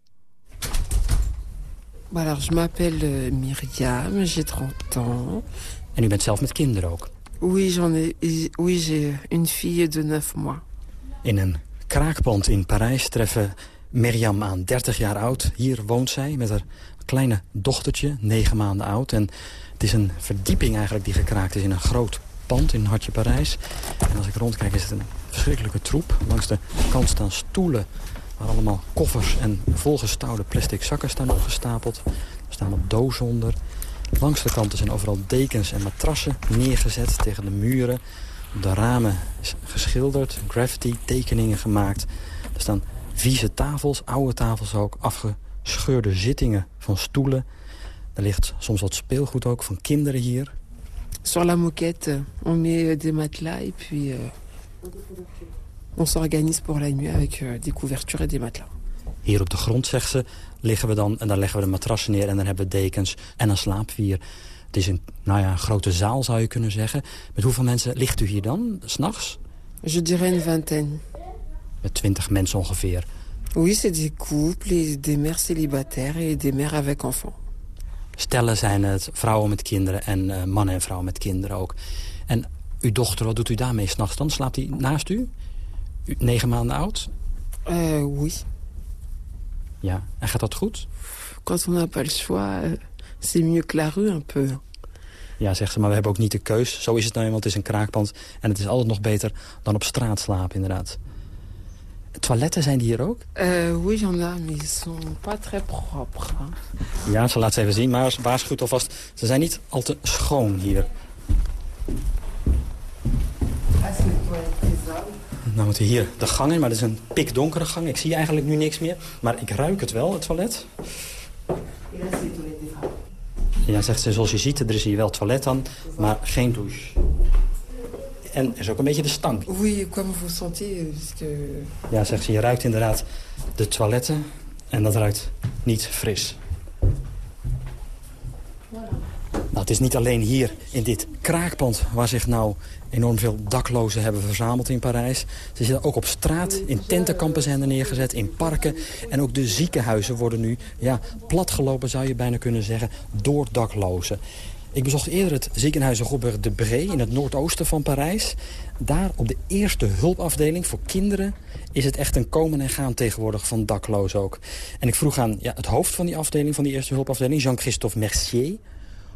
Alors, je m'appelle euh, Myriam, j'ai 30 ans. En u bent zelf met kinderen ook? Oui, j'en ai, oui j'ai une fille de 9 mois. In een kraakpand in Parijs treffen Myriam aan, 30 jaar oud. Hier woont zij met haar kleine dochtertje, 9 maanden oud. En het is een verdieping eigenlijk die gekraakt is in een groot pand in Hartje Parijs. En als ik rondkijk is het een verschrikkelijke troep. Langs de kant staan stoelen waar allemaal koffers en volgestouwde plastic zakken staan opgestapeld. Er staan op dozen onder. Langs de kanten zijn overal dekens en matrassen neergezet tegen de muren. Op de ramen is geschilderd, graffiti, tekeningen gemaakt. Er staan vieze tafels, oude tafels ook, afgescheurde zittingen van stoelen. Er ligt soms wat speelgoed ook van kinderen hier. Sur la moquette, on met des matelas et puis... Uh... On s'organise pour la nuit avec euh, des couvertures et des matelas. Hier op de grond, zegt ze, liggen we dan en dan leggen we de matrassen neer en dan hebben we dekens en een slaapvier. Het is een, nou ja, een grote zaal, zou je kunnen zeggen. Met hoeveel mensen ligt u hier dan, s'nachts? Je dirais une vingtaine. Met twintig mensen ongeveer. Oui, c'est des couples, des mères célibataires et des mères avec enfants. Stellen zijn het, vrouwen met kinderen en uh, mannen en vrouwen met kinderen ook. En uw dochter, wat doet u daarmee s'nachts dan? Slaapt hij naast u? u? Negen maanden oud? Uh, oui. Ja, en gaat dat goed? Quand on n'a pas le choix, c'est mieux que la rue un peu. Ja, zegt ze, maar we hebben ook niet de keus. Zo is het nou eenmaal, het is een kraakpand. En het is altijd nog beter dan op straat slapen, inderdaad. Toiletten zijn die hier ook? Uh, oui, il y en a, mais ils sont pas très propres. Ja, ze laat ze even zien, maar waarschuwt alvast. Ze zijn niet al te schoon hier. Nou moeten we hier de gang in, maar het is een pikdonkere gang. Ik zie eigenlijk nu niks meer, maar ik ruik het wel, het toilet. Ja, zegt ze, zoals je ziet, er is hier wel toilet dan, maar geen douche. En er is ook een beetje de stank. Oui, comme vous sentez, que... Ja, zegt ze, je ruikt inderdaad de toiletten en dat ruikt niet fris. Nou, het is niet alleen hier in dit kraakpand waar zich nou enorm veel daklozen hebben verzameld in Parijs. Ze zitten ook op straat, in tentenkampen zijn er neergezet, in parken. En ook de ziekenhuizen worden nu ja, platgelopen, zou je bijna kunnen zeggen, door daklozen. Ik bezocht eerder het ziekenhuis Robert de Bré in het noordoosten van Parijs. Daar op de eerste hulpafdeling voor kinderen is het echt een komen en gaan tegenwoordig van daklozen ook. En ik vroeg aan ja, het hoofd van die afdeling, van die eerste hulpafdeling, Jean-Christophe Mercier...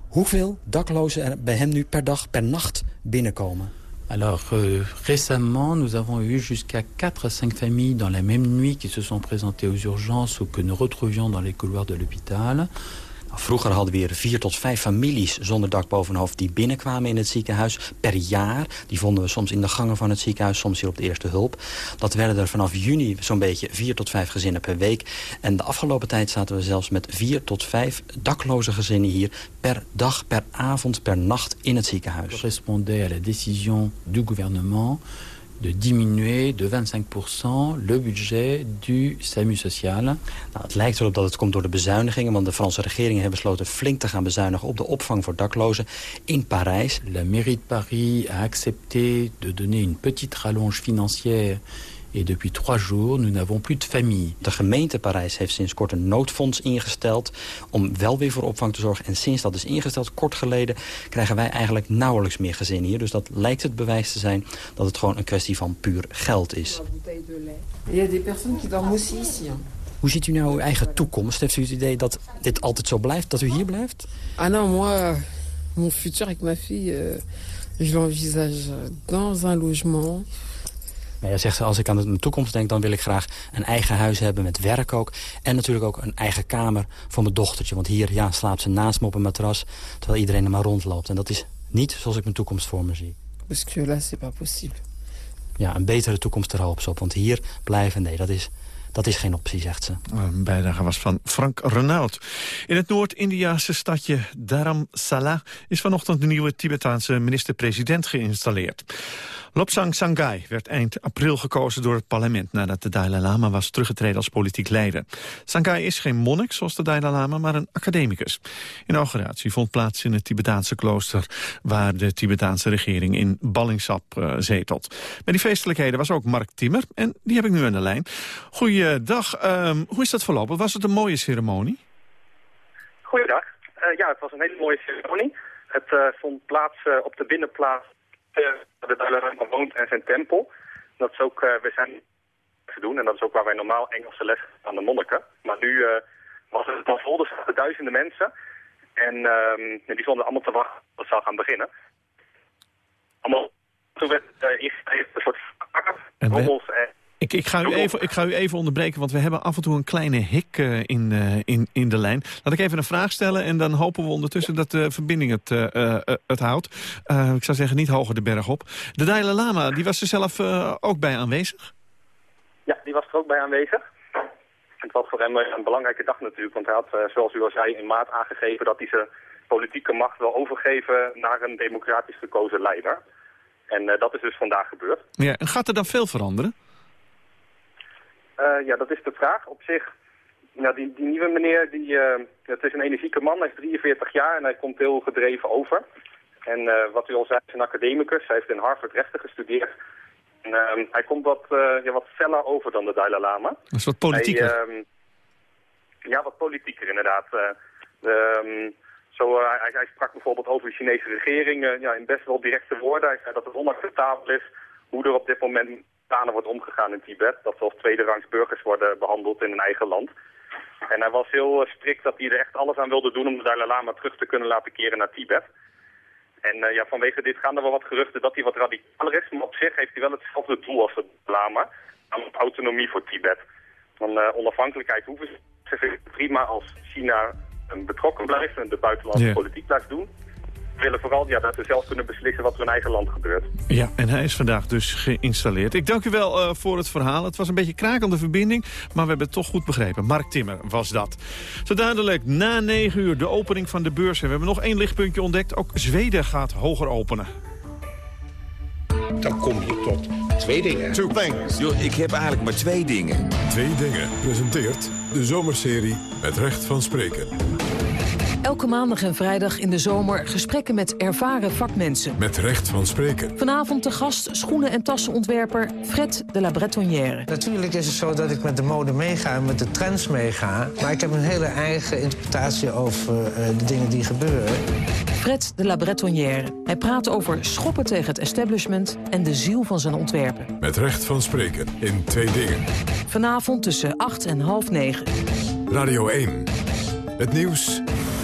hoeveel daklozen er bij hem nu per dag, per nacht binnenkomen. Alors, euh, récemment, nous avons eu jusqu'à 4 à 5 familles dans la même nuit qui se sont présentées aux urgences ou que nous retrouvions dans les couloirs de l'hôpital. Vroeger hadden we weer vier tot vijf families zonder dak boven hoofd... die binnenkwamen in het ziekenhuis per jaar. Die vonden we soms in de gangen van het ziekenhuis, soms hier op de eerste hulp. Dat werden er vanaf juni zo'n beetje vier tot vijf gezinnen per week. En de afgelopen tijd zaten we zelfs met vier tot vijf dakloze gezinnen hier... per dag, per avond, per nacht in het ziekenhuis. Correspondait à la décision du gouvernement de diminuer de 25% le budget du SAMU social. Nou, het lijkt erop dat het komt door de bezuinigingen... want de Franse regering heeft besloten flink te gaan bezuinigen... op de opvang voor daklozen in Parijs. La mairie de Paris a accepté de donner une petite rallonge financière Et depuis trois jours, nous n'avons plus de famille. De gemeente Parijs heeft sinds kort een noodfonds ingesteld... om wel weer voor opvang te zorgen. En sinds dat is ingesteld, kort geleden... krijgen wij eigenlijk nauwelijks meer gezinnen hier. Dus dat lijkt het bewijs te zijn dat het gewoon een kwestie van puur geld is. Hoe ziet u nou uw eigen toekomst? Heeft u het idee dat dit altijd zo blijft, dat u hier blijft? Ah non, moi, mon futur avec ma fille, euh, je l'envisage dans un logement... Maar ja, zegt ze, als ik aan de toekomst denk, dan wil ik graag een eigen huis hebben met werk ook. En natuurlijk ook een eigen kamer voor mijn dochtertje. Want hier ja, slaapt ze naast me op een matras, terwijl iedereen er maar rondloopt. En dat is niet zoals ik mijn toekomst voor me zie. Parce que là, c'est pas possible. Ja, een betere toekomst ter hoop op. Want hier blijven, nee, dat is, dat is geen optie, zegt ze. Een bijdrage was van Frank Renaud. In het Noord-Indiaanse stadje Dharamsala is vanochtend de nieuwe Tibetaanse minister-president geïnstalleerd. Lobsang Sangai werd eind april gekozen door het parlement... nadat de Dalai Lama was teruggetreden als politiek leider. Sangai is geen monnik zoals de Dalai Lama, maar een academicus. Inauguratie vond plaats in het Tibetaanse klooster... waar de Tibetaanse regering in ballingschap uh, zetelt. Bij die feestelijkheden was ook Mark Timmer en die heb ik nu aan de lijn. Goeiedag, um, hoe is dat verlopen? Was het een mooie ceremonie? Goeiedag. Uh, ja, het was een hele mooie ceremonie. Het uh, vond plaats op de binnenplaats de Dalai Lama woont en zijn tempel. Dat is ook, uh, we zijn te doen en dat is ook waar wij normaal Engelse les aan de monniken. Maar nu uh, was het al vol, dus duizenden mensen. En uh, die stonden allemaal te wachten dat het zou gaan beginnen. Allemaal, toen werd uh, een soort rommels en ik, ik, ga u even, ik ga u even onderbreken, want we hebben af en toe een kleine hik uh, in, uh, in, in de lijn. Laat ik even een vraag stellen en dan hopen we ondertussen dat de verbinding het, uh, het houdt. ik zou zeggen, niet hoger de berg op. De Dalai Lama, die was er zelf ook bij aanwezig? Ja, die was er ook bij aanwezig. Het was voor hem een belangrijke dag natuurlijk, want hij had, zoals u al zei, in maart aangegeven dat hij zijn politieke macht wil overgeven naar een democratisch gekozen leider. En dat is dus vandaag gebeurd. Ja, en gaat er dan veel veranderen? Uh, ja, dat is de vraag. Op zich, nou, die, die nieuwe meneer, die, uh, het is een energieke man, hij is 43 jaar en hij komt heel gedreven over. En uh, wat u al zei, is een academicus. Hij heeft in Harvard rechten gestudeerd. En, hij komt wat, ja, wat feller over dan de Dalai Lama. Dat is wat politieker. Hij, um, ja, wat politieker inderdaad. Um, zo, hij, hij, sprak bijvoorbeeld over de Chinese regering ja, in best wel directe woorden. Hij zei dat het onacceptabel is hoe er op dit moment Wordt omgegaan in Tibet. Dat ze als tweederangs burgers worden behandeld in hun eigen land. En hij was heel strikt dat hij er echt alles aan wilde doen om de Dalai Lama terug te kunnen laten keren naar Tibet. En uh, ja, vanwege dit gaan er wel wat geruchten dat hij wat radicaler is. Maar op zich heeft hij wel hetzelfde doel als de Lama. Namelijk autonomie voor Tibet. Van uh, onafhankelijkheid hoeven ze prima als China betrokken blijft en de buitenlandse politiek blijft doen willen vooral ja, dat we zelf kunnen beslissen wat er in eigen land gebeurt. Ja, en hij is vandaag dus geïnstalleerd. Ik dank u wel uh, voor het verhaal. Het was een beetje krakende verbinding, maar we hebben het toch goed begrepen. Mark Timmer was dat. Zo duidelijk, na negen uur de opening van de beurs. En we hebben nog één lichtpuntje ontdekt. Ook Zweden gaat hoger openen. Dan kom je tot twee dingen. Two things. Yo, ik heb eigenlijk maar twee dingen. Twee dingen presenteert de zomerserie Het Recht van Spreken. Elke maandag en vrijdag in de zomer gesprekken met ervaren vakmensen. Met recht van spreken. Vanavond de gast schoenen- en tassenontwerper Fred de la Bretonnière. Natuurlijk is het zo dat ik met de mode meega en met de trends meega. Maar ik heb een hele eigen interpretatie over uh, de dingen die gebeuren. Fred de la Bretonnière. Hij praat over schoppen tegen het establishment en de ziel van zijn ontwerpen. Met recht van spreken in twee dingen. Vanavond tussen 8 en half 9. Radio 1. Het nieuws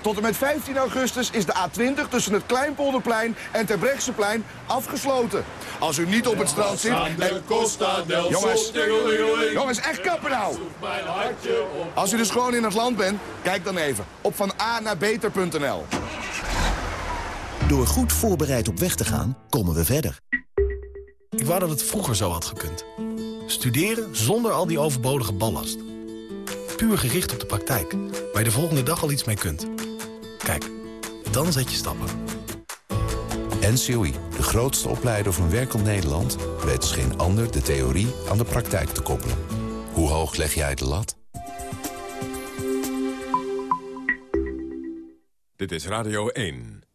Tot en met 15 augustus is de A20 tussen het Kleinpolderplein en Terbrechtseplein afgesloten. Als u niet op het strand zit... Jongens, jongens, echt kappen nou! Als u dus gewoon in het land bent, kijk dan even op van A naar beter.nl. Door goed voorbereid op weg te gaan, komen we verder. Ik wou dat het vroeger zo had gekund. Studeren zonder al die overbodige ballast. Puur gericht op de praktijk, waar je de volgende dag al iets mee kunt. Kijk, dan zet je stappen. NCOI, de grootste opleider van werkend Nederland... weet als geen ander de theorie aan de praktijk te koppelen. Hoe hoog leg jij de lat? Dit is Radio 1.